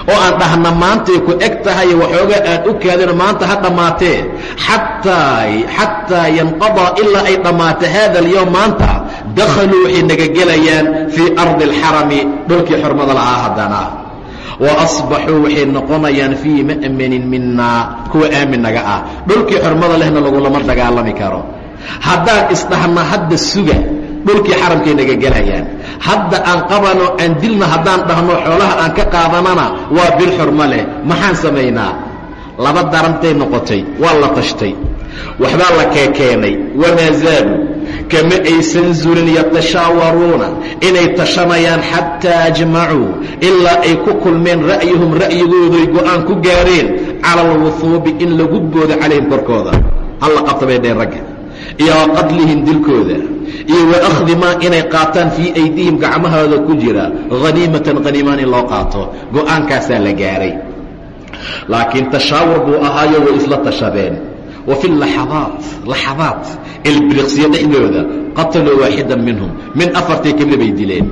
oo aan dhahna maantay ku eg tahay waxoogaa aan u kaadino maanta ha dhammaatee xataa yanqadaa ilaa ay dhammaato haada alyowm maanta dakhaluu waxay naga gelayaan fii ardi alxarami dhulkii xurmada lahaa haddana. Wa asbaxuu waxay noqonayaan fii ma'manin minaa kuwa aamin naga ah. Dhulkii xurmada lehna lagulama dagaalami karo haddaan isdhahna hadda suga dhulkii xaramkay naga gelayaan hadda aan qabano aan dilna haddaan dhahno xoolaha aan ka qaadanana waa bil xurmo leh. Maxaan samaynaa? Laba darantay noqotay waa la tashtay. Waxbaa la keekeenay. Wamaa zaaluu kama aysan zulin yatashaawaruuna inay tashanayaan xataa ajmacuu ilaa ay ku kulmeen ra'yuhum ra'yigooday go'aan ku gaareen cala alwuhuubi in lagu boodo calayhim korkooda. Halla qabta bay dheen ragga iyo wa qadlihim dilkooda iyo wa akhdi maa inay qaataan fii aydihim gacmahooda ku jira haniimatan haniimaan in loo qaato go'aankaasaa la gaaray. Laakiin tashaawur buu ahaayo way isla tashadeen wa fi laxadaat laxadaat ilbiriqsiyo dhexdooda qataluu waaxidan minhum min afartii kamida bay dileen.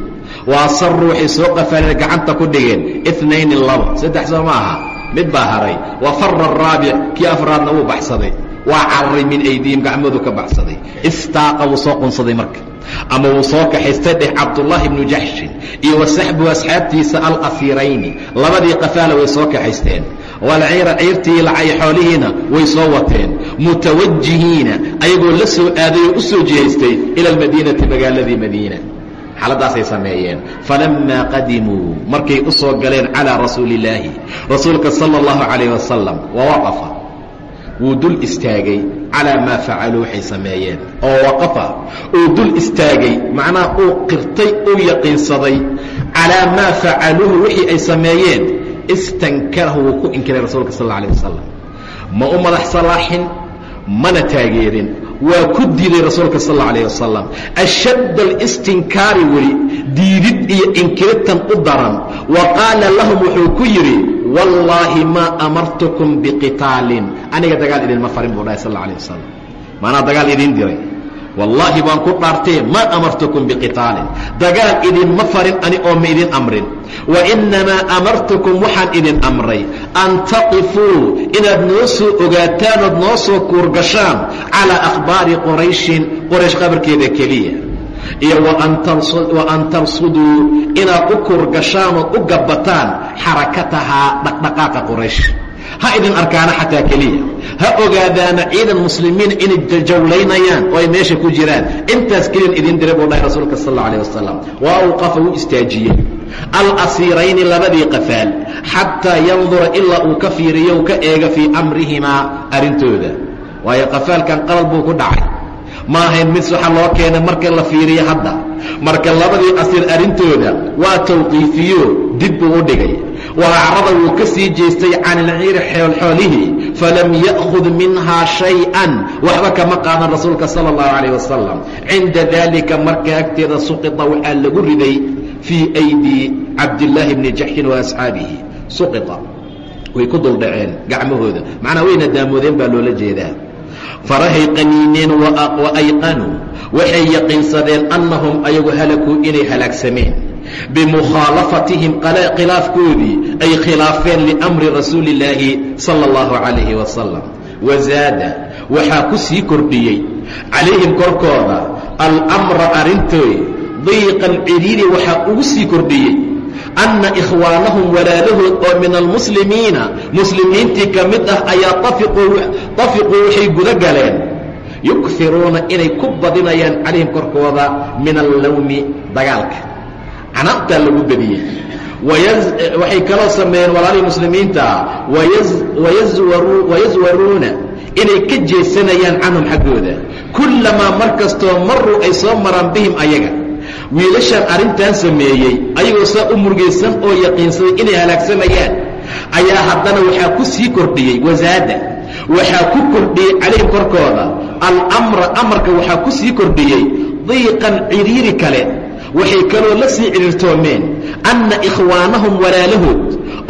Wa asaruu waxay soo qafaaleen gacanta ku dhigeen inayni laba saddex soo ma aha mid baa haray. Wa fara araabic kii afraadna wuu baxsaday waa cararay min aydihim gacmoodu ka baxsaday istaaqa wuu soo qunsaday marka. Ama wuu soo kaxaystay dheh cabdullaahi bnu jaxshin iyo wa saxbu asxaabtiisa alasiirayni labadii qafaala way soo kaxaysteen. Walciira ciirtii lacay xoolihiina way soo wateen. Mutawajihiina ayagoo la soo aaday oo u soo jihaystay ila almadiinati magaaladii madiina. Xaaladaasay sameeyeen. Falammaa qadimuu markay u soo galeen calىa rasuuli illaahi rasuulka sala اllahu calayh wasalam wawaqafa wuu dul istaagay calaa maa facaluu waxay sameeyeen oo waqafa uu dul istaagay macnaha uu qirtay uu yaqiinsaday calaa maa facaluuhu wixii ay sameeyeen istankarahu wuu ku inkiray rasuulka sal اla alيه wasalam ma u madax salaaxin mana taageerin waa ku diiday rasuulka sal اla alayه wasalam ashadd اlistinkaari weli diidid iyo inkiritan u daran wa qaala lahum wuxuu ku yidhi wallaahi maa amartukum biqitaalin aniga dagaal idinma farin buu dhahay sal alay wasalam maanaa dagaal idiin diray. Wallaahi baan ku dhaartee maa amartukum biqitaalin. Dagaal idinma farin ani oo ma idin amrin. Wa innamaa amartukum waxaan idin amray an taqifuu inaad noo soo ogaataan noo soo kuurgashaan calaa akhbaari qurayshin qoraysh qabarkeeda keliya. Iyo wa an tarsuduu inaad u kuurgashaan ood u gabbataan xarakatahaa dhaqdhaqaaqa qoraysh ha idin arkaana xataa keliya. Ha ogaadaana ciidan muslimiina inay jawlaynayaan oo ay meesha ku jiraan. Intaas keliyan idin diray buu dhahay rasuulka sal alla alih wasalam waa awqafa wuu istaajiyey. Alasiirayni labadii qafaal xataa yandura ilaa uu ka fiiriyo u ka eega fii amrihimaa arrintooda. Waayo qafaalkan qalal buu ku dhacay. Ma ahayn mid waxa loo keenay marka la fiiriyo hadda. Marka labadii asiir arrintooda waa tawqiifiyo dib buu u dhigay waacrada wuu ka sii jeestay can ilciiri xoolxoolihii falam ya'khud minhaa shay-an. Waxba kama qaadan rasuulka sala allahu calayh wasalam cinda daalika marka agteeda suqita waxaa lagu riday fii aydii cabdillaahi bni jaxshin wa asxaabihi. Suqita. Way ku duldhaceen gacmahooda. Macnaa wayna daamoodeen baa loola jeedaa. Farahay qaniineen wa ayqanuu waxay yaqiinsadeen annahum ayagu halakuu inay halaagsameen bimukhaalafatihim khilaafkoodii ay khilaafeen liamri rasuuli illaahi sala allahu calayhi wasalam wazaada waxaa ku sii kordhiyey calayhim korkooda almra arrintooy diiqan cidhiiri waxaa ugu sii kordhiyey anna ikhwaanahum walaalahood oo min almuslimiina muslimiintii ka mid ah ayaa tafiquu waxay guda galeen yukiruuna inay ku badinayaan calayhim korkooda min allawmi dagaalka canaabtaa lagu badiyey waxay kaloo sameeyeen walaalihii muslimiinta wayaswaruuna inay ka jeesanayaan canhum xaggooda. Kullamaa mar kastoo maruu ay soo maraan bihim ayaga. Wiilashaan arrintan sameeyey ayagoo saa u murgaysan oo yaqiinsaday inay halaagsamayaan ayaa haddana waxaa ku sii kordhiyey wasaada. Waxaa ku kordhiyey calayhim korkooda. Almra amarka waxaa ku sii kordhiyey diiqan cidhiiri kale waxay kaloo la sii cidhiirtoomeen anna ikhwaanahum walaalahood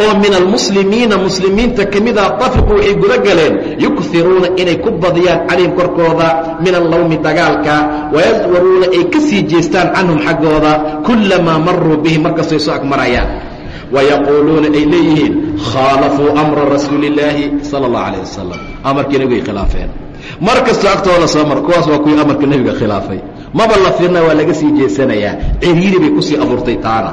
oo min almuslimiina muslimiinta ka mida tafiqu waxay guda galeen yukiruuna inay ku badiyaan calayhim korkooda min allawmi dagaalka wayaswaruuna ay ka sii jeestaan canhum xaggooda kullamaa maruu bihi markastay soo agmarayaan wayaquuluuna ay leeyihiin khaalafuu amra rasuuli illaahi sala allahu calayh wasalam amarkii nebigay khilaafeen. Mar kastoo agtooda soo mar kuwaas waa kuwii amarka nebiga khilaafay maba la firna waa laga sii jeesanayaa. Ciriiri bay ku sii abuurtay taana.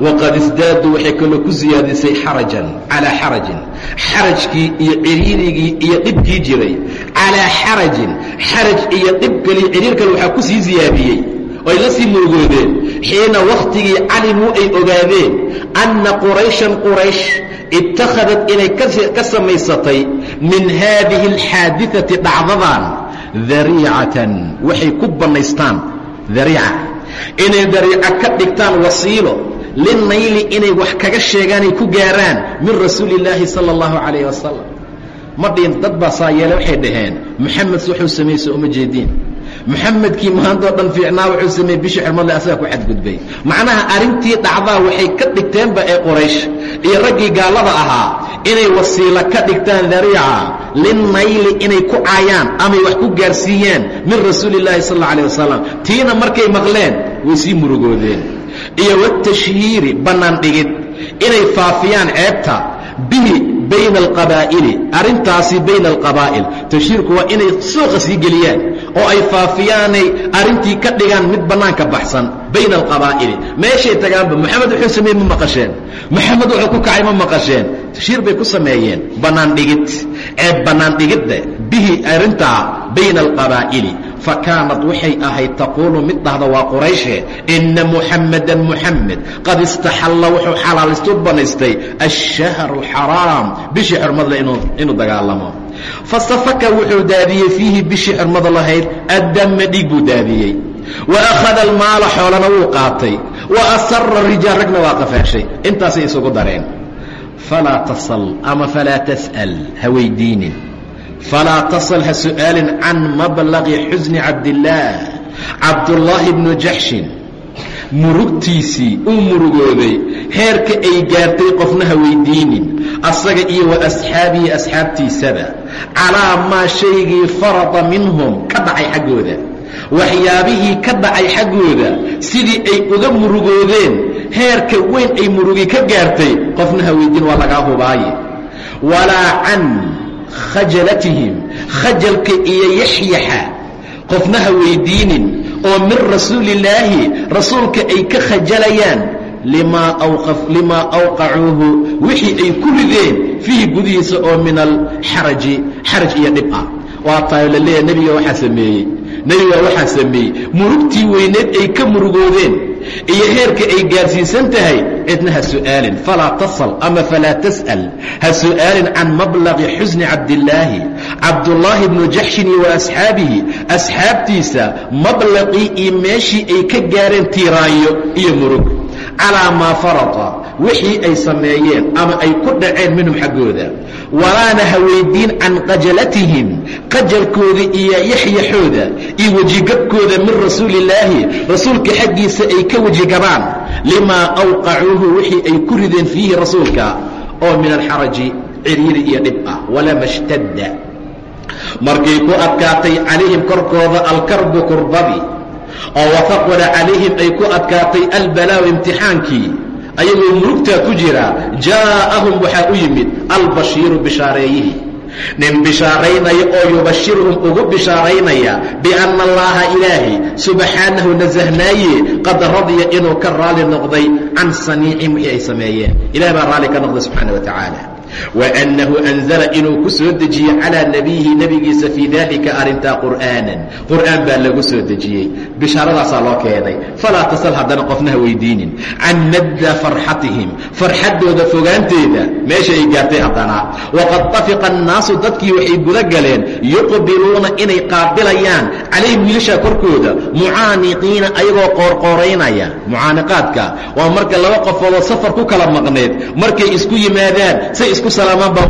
Waqad isdaaduu waxay kaloo ku siyaadisay xarajan calaa xarajin. Xarajkii iyo ciriirigii iyo dhibkii jiray. Calaa xarajin xaraj iyo dhib kaliyo ciriir kale waxaa ku sii siyaadiyey oy la murugoodeen xiina wakhtigii calimuu ay ogaadeen anna qurayshan quraysh ittakhadad inay ka samaysatay min haadihi alxaadiثati dhacdadan dariicatan waxay ku bannaystaan dariica inay dariico ka dhigtaan wasiilo linayli inay wax kaga sheegaanay ku gaaraan min rasuuli sala allahu calayh wasalam ma dhihin dad baa saa yeele waxay dhaheen moxamed wuxuu samayso uma jeediin moxamedkii maantoo dhan fiicnaa wuxuu sameeyey bishii xurmadle asaga ku xadgudbay. Macnaha arrintii dhacdaa waxay ka dhigteenba ee quraysh iyo raggii gaallada ahaa inay wasiilo ka dhigtaan dariica linnayli inay ku caayaan amay wax ku gaarsiiyaan min rasuuli illaahi sal alla alih wasalam tiina markay maqleen way sii murugoodeen. Iyo watashhiiri bannaan dhigid. Inay faafiyaan ceebta. Bihi bayna alqabaa'ili arrintaasi bayna alqabaa'il tashhiirku waa inay suuqa sii geliyaan oo ay faafiyaanay arrintii ka dhigaan mid bannaanka baxsan bayna alqabaa'ili meeshay tagaanba moxamed wuxuu sameeyey ma maqasheen moxamed wuxuu ku kacay ma maqasheen tashhiir bay ku sameeyeen bannaan dhigid dhigidda bihi arrintaa bayna alqabaa'ili fakaanat waxay ahayd taquulu mid dhahda waa qurayshe inna muxammadan muxamed qad istaxalla wuxuu xalaalistu banaystay ashahru xaraam bishii xurmadle inuu dagaalamo. Fasafaka wuxuu daadiyey fiihi bishii xurmada lahayd addama dhiig buu daadiyey. Wa akhada almaala xoolana wuu qaatay wa asara rijaal ragna waa qafaashay intaasay isugu dareen. Falaa tasal ama falaa tas'al ha weydiinin falaa tasal ha su'aalin can mablaqi xusni cabdillaah cabdullaahi bnu jaxshin murugtiisii uu murugooday heerka ay gaartay qofna ha weydiinin asaga iyo wa asxaabihi asxaabtiisaba calaa maa shaygii farada minhum ka dhacay xaggooda waxyaabihii ka dhacay xaggooda sidii ay uga murugoodeen heerka weyn ay murugi ka gaartay qofna ha weydiin waa lagaa hubaaye walaa can khajalatihim khajalka iyo yaxyaxa qofna ha weydiinin oo min rasuulillaahi rasuulka ay ka khajalayaan limaa awqacuuhu wixii ay ku rideen fiihi gudihiisa oo min alxaraji xaraj iyo dhib ah waa tahay la leeyahay nebiga waxaa sameeyey nebiga waxaa sameeyey murugtii weyneed ay ka murugoodeen iyo heerka ay gaarsiisan tahay cidna ha su'aalin falaa tasal ama falaa tas'al. Ha su'aalin can mablaqi xusni cabdillaahi cabdullaahi bnu jaxshin iyo asxaabihi. Asxaabtiisa mablaqii iyo meeshii ay ka gaareen tiiraanyo iyo murug calaa maa farata wixii ay sameeyeen ama ay ku dhaceen minhum xaggooda. Walaana ha weydiin can qajalatihim qajalkooda iyo yaxyaxooda iyo wejigabkooda min rasuulillaahi rasuulka xaggiisa ay ka wejigabaan. Limaa awqacuuhu wixii ay ku rideen fiihi rasuulka oo min alxaraji ciriiri iyo dhib ah walama markay ku adkaatay calayhim korkooda alkarbu kurbadii oo wafaqwada calayhim ay ku adkaatay albalaa'u imtixaankii ayagoo murugtaa ku jira jaa'ahum waxaa u yimid albashiiru bishaareeyihii. Nin bishaaraynaya oo yubashiruhum ugu bishaaraynaya bianna allaha ilaahi subxaanahu nasahnaaye qad radiya inuu ka raali noqday can saniicim wixii ay sameeyeen. Ilahi baa raalli ka noqday subxaana wa tacaala waannahu anzala inuu ku soo dejiyey calaa nebiyihi nebigiisa fii daalika arrintaa qur'aanan qur'aan baa lagu soo dejiyey bishaaradaasaa loo keenay falaa tasal haddana qofna ha weydiinin can madda farxatihim farxaddooda fogaanteeda meesha ay gaartay haddana waqad tafiqa annaasu dadkii waxay guda galeen yuqbiluuna inay qaabilayaan calayhim wiilashaa korkooda mucaaniqiina ayagoo qoorqooraynaya mucaaniqaadka waa marka laba qofoodoo safar ku kala maqneed markay isku yimaadaan say isku salaamaan baa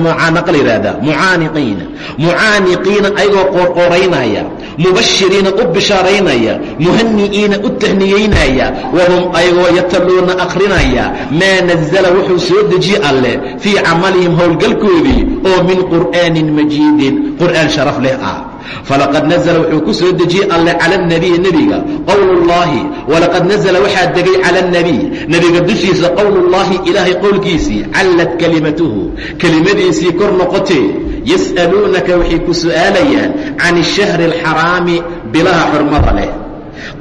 mucaanaqa la yidhaahdaa mucaaniqiina. Mucaaniqiina ayagoo qoorqooraynaya mubashiriina u bishaaraynaya muhani'iina u tahniyeynaya wahum ayagoo yataluuna akhrinaya maa nazala wuxuu soo dejiye alleh fii camalihim howlgalkoodii oo min qur'aanin majiidin. Qur'aan sharaf leh ah falaqad nazla wuxuu ku soo dejiyey alle cala اnabiyi nebiga qowl اllahi walaqad nazla waxaa degay cala اnabiy nebiga dushiisa qowl اllahi ilaahay qowlkiisii callad kelimatuhu kelimadiisii kor noqotee yas'aluunaka waxay ku su'aalayaan can الshahri اlxaraami bilaha xurmada leh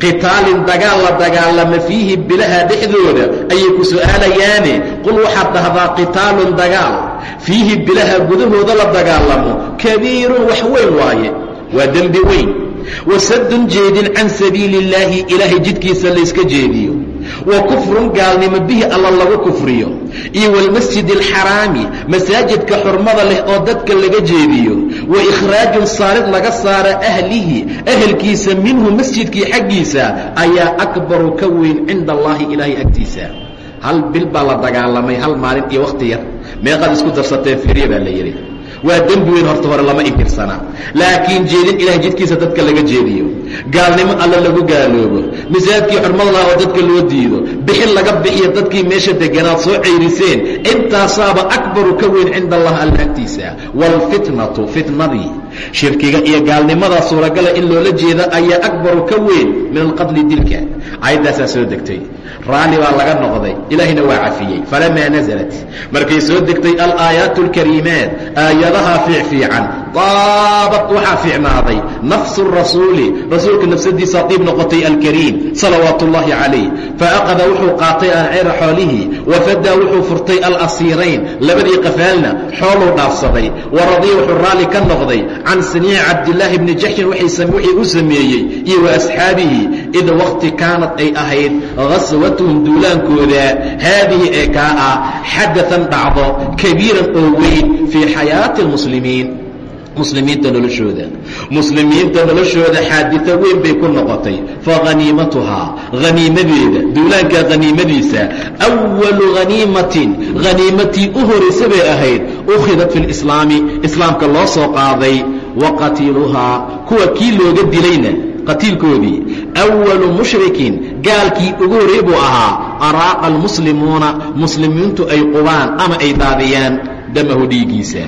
qitaalin dagaal la dagaalama fiihi bilaha dhexdooda ayay ku su'aalayaane qul waxaad dhahdaa qitaalun dagaal fiihi bilaha gudahooda la dagaalamo kabiirun wax weyn waaye waa dembi weyn wasadun jeedin can sabiili اllaahi ilaahay jidkiisa layska jeediyo wa kufrun gaalnimo bihi alla lagu kufriyo iyo wاlmasjid اlxaraami masaajidka xurmada leh oo dadka laga jeediyo wa ikhraajun saarid laga saara ahlihi ahelkiisa minhu masjidkii xaggiisa ayaa akbaru ka weyn cinda allahi ilaahay agtiisa hal bil baa la dagaalamay hal maalin iyo wakhti yar meeqaad isku darsateen firya baa la yidhi waa dembi weyn horta hore lama inkirsanaa laakiin jeedin ilahay jidkiisa dadka laga jeediyo. Gaalnimo alle lagu gaaloobo. Masaajidkii xurmad laha oo dadka loo diido. Bixin laga bixiyo dadkii meesha deganaad soo cayriseen intaasaaba akbaru ka weyn cinda allah alla agtiisa waalfitnatu fitnadii. Shirkiga iyo gaalnimadaa suuragala in loola jeeda ayaa akbaru ka weyn min alqatli dilka. Ayaddaasaa soo degtay raalli baa laga noqday ilaahayna waa cafiyey falamaa naزlat markay soo degtay alaayaat اlkariimaat aayadaha fiicfiican daabat waxaa fiicnaaday nafsu rasuuli rasuulka nafsadiisaa diib noqotay alkariim salawaat اllahi calayh faaqada wuxuu qaatay ancira xoolihii wafadaa wuxuu furtay alasiirayn labadii qafaalna xooluu dhaafsaday waradiya wuxuu raalli ka noqday can saniici cabdilaahi bni jaxshin wixii u sameeyey iyo wa asxaabihi id waqti kaanad ay ahayd qaswatuhum duulaankooda haadihi ee kaa ah xadaثan dhacdo kabiiran oo weyn fii xayaati اlmuslimiin muslimiinta noloshooda. Muslimiinta noloshooda xaadita weyn bay ku noqotay. Fakhaniimatuhaa haniimadeeda duulaankaa haniimadiisa awalu haniimatin haniimatii u horaysa bay ahayd ukhidat fi lislaami islaamka loo soo qaaday wa qatiiluhaa kuwa kii looga dilayna qatiilkoodii awalu mushrikin gaalkii ugu horrey buu ahaa araaqa almuslimuuna muslimiintu ay qubaan ama ay daadiyaan damahu dhiiggiisa.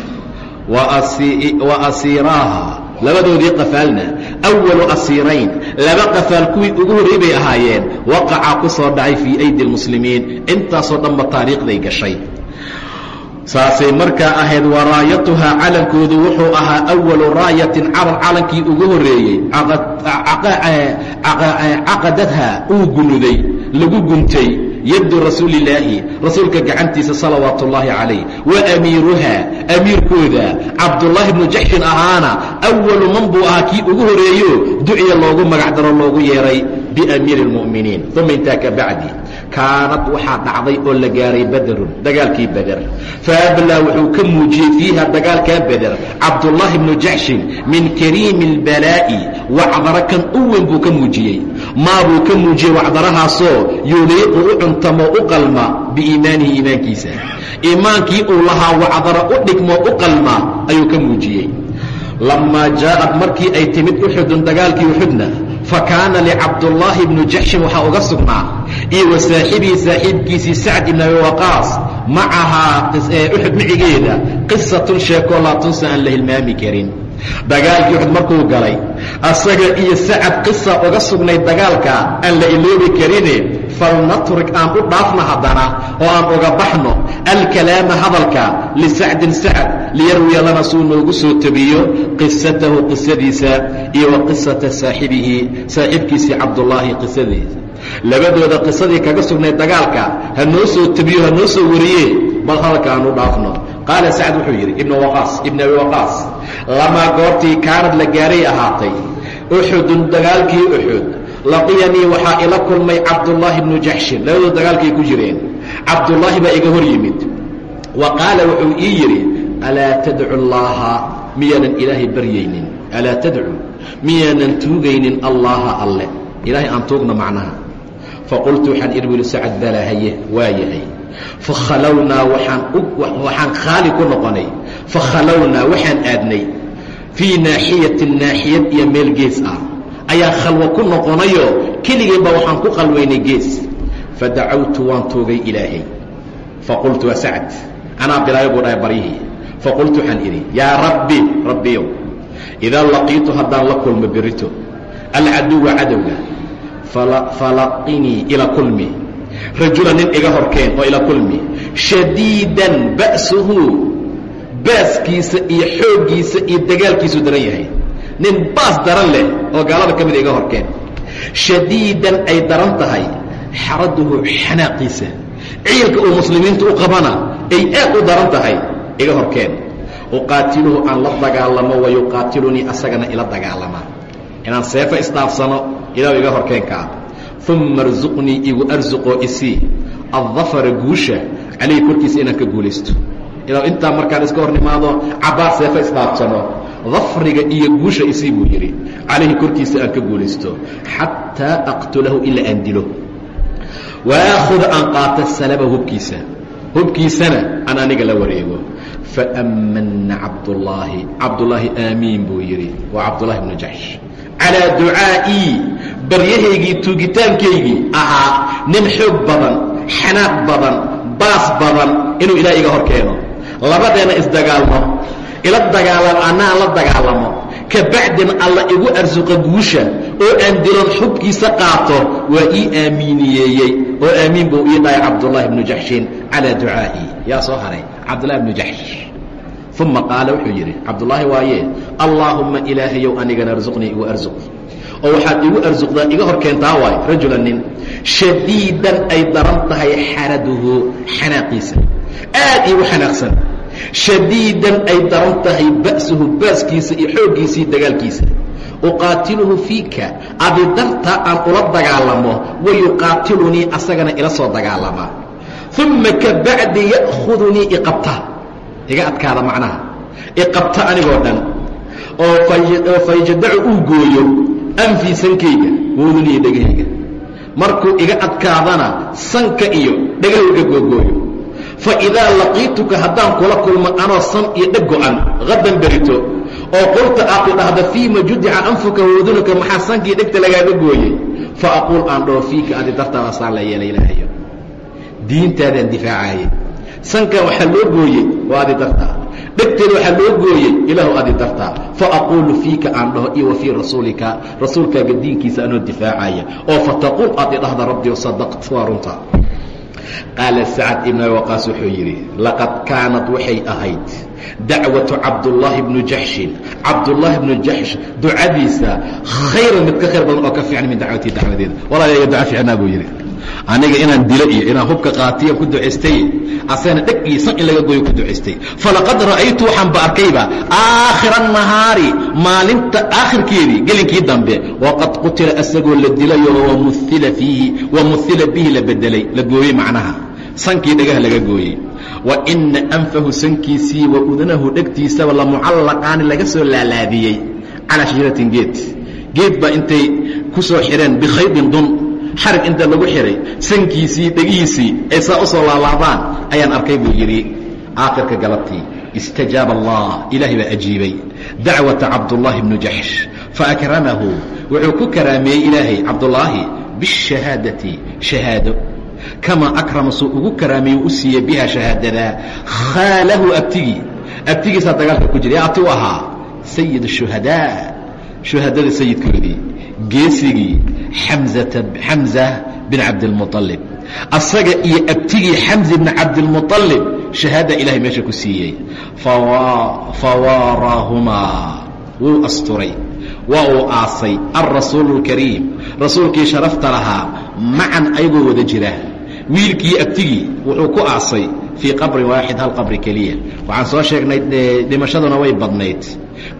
Wa asiiraaha labadoodii qafaalna awalu asiirayn laba qafaal kuwii ugu horrey bay ahaayeen waqacaa ku soo dhacay fii aydi اlmuslimiin intaasoo dhanba taariikhday gashay. Saasay markaa ahayd waraayatuhaa calankoodu wuxuu ahaa awalu raayatin calan calankii ugu horreeyey caqadadha uu gunuday lagu guntay yaddu rasuulillaahi rasuulka gacantiisa salawaat ullaahi calayh wa amiiruha amiirkooda cabdullaahi bnu jaxshin ahaana awalu man buu ahaa kii ugu horeeyo duciya loogu magacdaro loogu yeeray biamiiri اlmu'miniin uma intaa bacdi kaanad waxaa dhacday oo la gaaray baderun dagaalkii beder faablaa wuxuu ka muujiyey fiiha dagaalkaa beder cabdullaahi bnu jaxshin min kariimi اlbalaa'i wacdaro kan u weyn buu ka muujiyey. Maabuu ka muujiyey wacdarahaasoo yuliiqu u cuntamo u qalma biiimaanihi iimaankiisa. Iimaankii uu lahaa wacdaro u dhigmo u qalma ayuu ka muujiyey. Lamaa jaa'ad markii ay timid uxudun dagaalkii uxudna fakaana licabdullaahi bnu jaxshin waxaa uga sugnaa iyo wa saaxibihi saaxiibkiisii sacd ibn abi waqaas macahaa uxud micigeeda qisatun sheekoo laa tunsa aan la hilmaami karin. Dagaalkii uxud markuu galay asaga iyo sacad qisa uga sugnay dagaalka aan la iloobi karine falnatrik aan u dhaafno haddana oo aan uga baxno alkalaama hadalka lisacdin sacd liyarwiya lana suu noogu soo tabiyo qisatahu qisadiisa iyo wa qisata saaxibihi saaxiibkiisii cabdullaahi qisadiisa labadooda qisadii kaga sugnay dagaalka ha noo soo tabiyo ha noo soo wariye bal hadalka aan u dhaafno. Qaala sacd wuxuu yidhi ibn waqaas ibn abi waqaas lamaa goortii kaanad la gaaray ahaatay? Uxudun dagaalkii uxud laqiyanii waxaa ila kulmay cabdullaahi bnu jaxshin labadoo dagaalkay ku jireen. Cabdullaahi baa iga hor yimid. Wa qaala wuxuu ii yidhi alaa tadcu allaaha miyaanan ilaahay baryaynin. Alaa tadcu? Miyaanan tuugaynin allaaha alle. Ilaahay aan tuugna macnaha. Faqultu waxaan idhi wili sacad balaa haye waa yahay. Fakhalownaa waxaan khaali ku noqonay. Fakhalownaa waxaan aadnay. Fii naaxiyatin naaxiyad iyo meel gees ah ayaa khalwo ku noqonayo keligeenba waxaan ku qalwaynay gees. Fadacawtu waan tuugay ilaahay. Faqultu waa sacd anaa bilaayo buu dhahay baryihii faqultu waxaan idhi yaa rabbi rabbiyow idaa laqiitu haddaan la kulmo berito alcaduwa cadowga. Falaqinii ila kulmi. Rajula nin iga horkeen oo ila kulmi. Shadiidan ba'suhu baaskiisa iyo xooggiisa iyo dagaalkiisu daran yahay nin baas daran leh oo gaalada ka mida iga horkeen. Shadiidan ay daran tahay xaraduhu xanaaqiisa. Ciilka uu muslimiinta u qabana ay aad u daran tahay iga horkeen. Uqaatiluhu aan la dagaalamo wa yuqaatilunii asagana ila dagaalama. Inaan seefo isdhaafsano ilaa iga horkeenkaa uma arsuqnii igu arsuqoo isii addafara guusha calayhi korkiisa inaan ka guulaysto. Ilaa intaa markaan iska hor nimaado cabbaar seefo isdhaafsano dafriga iyo guusha isii buu yidhi. Calayhi korkiisa aan ka guulaysto. Xataa aqtulahu ilaa aan dilo. Waaahuda aan qaato salaba hubkiisa. Hubkiisana aan aniga la wareego. Faamana cabdullaahi. Cabdullaahi aamiin buu yidhi. Waa cabdullahi bnu jaxsh calaa ducaa'ii baryahaygii tuugitaankaygii ahaa nin xoog badan xanaaq badan baas badan inuu ilaah iga hor keeno. Labadeenna isdagaalmo ila dagaalamo anna aan la dagaalamo. Ka alla igu arsuqa guusha oo aan dilon xubkiisa qaato waa ii aamiiniyeeyey oo aamiin buu ii dhahay cabdullaahi bnu jaxshin calaa ducaa'ii yaa soo haray cabdullahi bnu jaxsh uma qaala wuxuu yidhi cabdullaahi waaye allaahumma ilaahayow anigana arsuqnii igu arsuq. Oo waxaad igu arsuqdaa iga hor keentaa waay rajula nin. Shadiidan ay daran tahay xaraduhu xanaaqiisa. Aad iigu xanaaqsan shadiidan ay daran tahay ba'suhu baaskiisa iyo xooggiisaiyo dagaalkiisa. Uqaatiluhu fiika adi dartaa aan ula dagaalamo wa yuqaatilunii asagana ila soo dagaalamaa uma ka bacdi ya'khudunii iqabta. Iga adkaada macnaha. Iqabta anigoo dhan oo fayjadacu uu gooyo anfii sankayga wooduniyo dhegahayga markuu iga adkaadana sanka iyo dhagahu iga googooyo fa idaa laqiituka haddaan kula kulmo anoo san iyo dheg go-an hadan berito oo qulta aad idhahda fiima judica anfuka woodunaka maxaa sankii dhegta lagaaga gooyey? Fa aquul aan dhaho fiika adi dartaada saan la yeelay ilaahayo diintaadaan difaacayay sankan waxaa loo gooyey waa adi dartaa dhegteeda waxaa loo gooyey ilaahu adi dartaa fa aquulu fiika aan dhaho iyo wa rasuulika rasuulkaaga diinkiisa anoo difaacaya. Oo fataquul aad idhahda rabbi sadaqt waa runta qaala sacad ibn waqaas wuxuu yidhi laqad kaanat waxay ahayd dacwatu cabdullaahi bnu jaxshin cabdullaahi bnu jaxsh ducadiisa khayran mid ka khayr badan oo ka fiican min dacwatii dacwadeeda. Walaalyaga duca fiicnaa buu yidhi aniga inaan dilo iyo inaan hubka qaatiyan ku ducaystay asagana dheg iyo san in laga gooyo ku ducaystay falaqad ra'aytu waxaan ba arkayba aakhira nahaari maalinta aakhirkeedii gelinkii dambe. Waqad qutila asagoo la dilayo wamuila fiihi wamuhila bihi la bedelay la gooyey macnaha. Sankii dhagaha laga gooyey. Wa ina anfahu sankiisii wa udanahu dhegtiisaba la mucallaqaani laga soo laalaadiyey calaa shajaratin geed. Geed baa intay ku soo bikhaydin dun xarig inta lagu xihay sankiisii dhegihiisii ay saa u soo laalaadaan ayaan arkay buu yidhi aakhirka galabtii istajaaba allah. Ilaahay baa ajiibay. Dacwata cabdullaahi bnu jaxsh faakramahu wuxuu ku karaameeyey ilaahay cabdullaahi biاshahaadati shahaado. Kamaa akrama suu ugu karaameeye u siiyey biha shahaadadaa khaalahu abtigii abtigiisaa dagaalka ku jira abti u ahaa sayid shuhadaa. Shuhadada sayidkoodii geesigii xamza bin cabdilmualib asaga iyo abtigii xamza bni cabdilmualib shahaada ilahay meesha ku siiyey. Fawaaraahumaa wuu asturay waa uu aasay. Alrasuulu اlkariim rasuulkii sharafta lahaa macan ayagoo wada jira. Wiilkii abtigii wuxuu ku aasay fii qabrin waaxid hal qabri keliya. Waxaan soo sheegnay dhimashaduna way badnayd.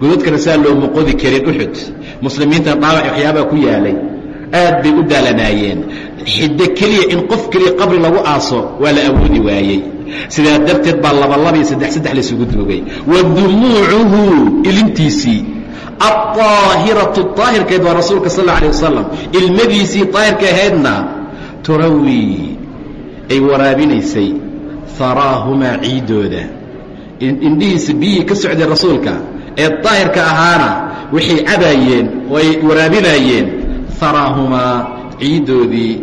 Godadkana saa looma qodi karin uxud muslimiinta dhaawac waxyaabaa ku yaalay aad bay u daalanaayeen xiddo keliya in qof keliya qabri lagu aaso waa la awoodi waayey sidaa darteed baa labalaba iyo saddex saddex laysugu duugay wa dumuucuhu ilintiisii alطaahiratu طaahirkeed waa rasuulka sal اla alيه wasalam ilmadiisii طaahirka ahaydna turawi ay waraabinaysay haraahumaa ciidooda indhihiisa biyihii ka socday rasuulka ee daahirka ahaana waxay cabaayeen oo ay waraabinaayeen haraahumaa ciiddoodii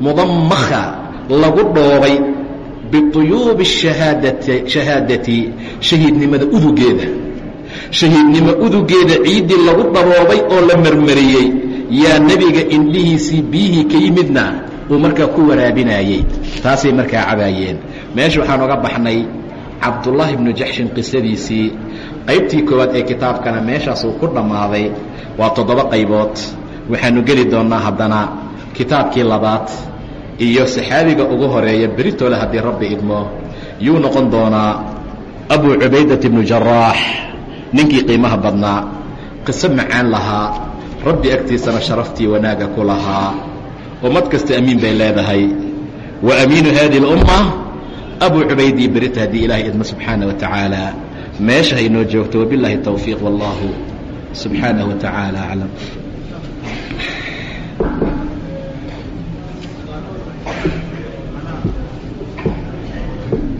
almudamakha lagu dhoobay bituyuubi shahaadati shahiidnimada udugeeda. Shahiidnimo udugeeda ciiddii lagu dhaboobay oo la marmariyey. Yaa nebiga indhihiisii biyihii ka yimidna uu markaa ku waraabinaayey taasay markaa cabaayeen. Meesha waxaan oga baxnay cabdullaahi ibnu jaxshin qisadiisii. Qaybtii koowaad ee kitaabkana meeshaasuu ku dhammaaday waa toddoba qaybood. Waxaanu geli doonnaa haddana kitaabkii labaad iyo saxaabiga ugu horreeya beritole haddii rabbi idmo. Yuu noqon doonaa abu cubaydat ibnu jaraax ninkii qiimaha badnaa. Qiso macaan lahaa rabbi agtiisana sharaftii wanaagga ku lahaa. Ummad kasta amiin bay leedahay. Wa amiinu hadihi اlumma abu cubaydii berita haddii ilaahay idmo subxaana wa tacaala meesha haynoo joogto wabiاllaahi towfiiq wallahu subxaanaه wa tacaala aclam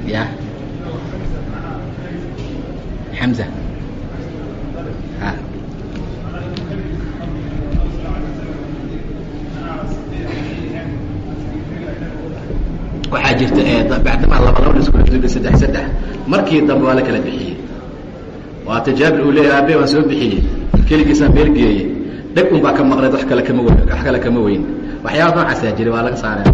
ya xamza waxaa jirta bacdamaa laba laba isku saddex saddex markii dambe waa la kala bixiyey waata jaabir uu leeyahy aabe waan soo bixiyey keligiisaan meel geeyey dheg un baa ka maqneed wax kale kama weyn. Waxyaaba noocaasaa jira waa laga saaraya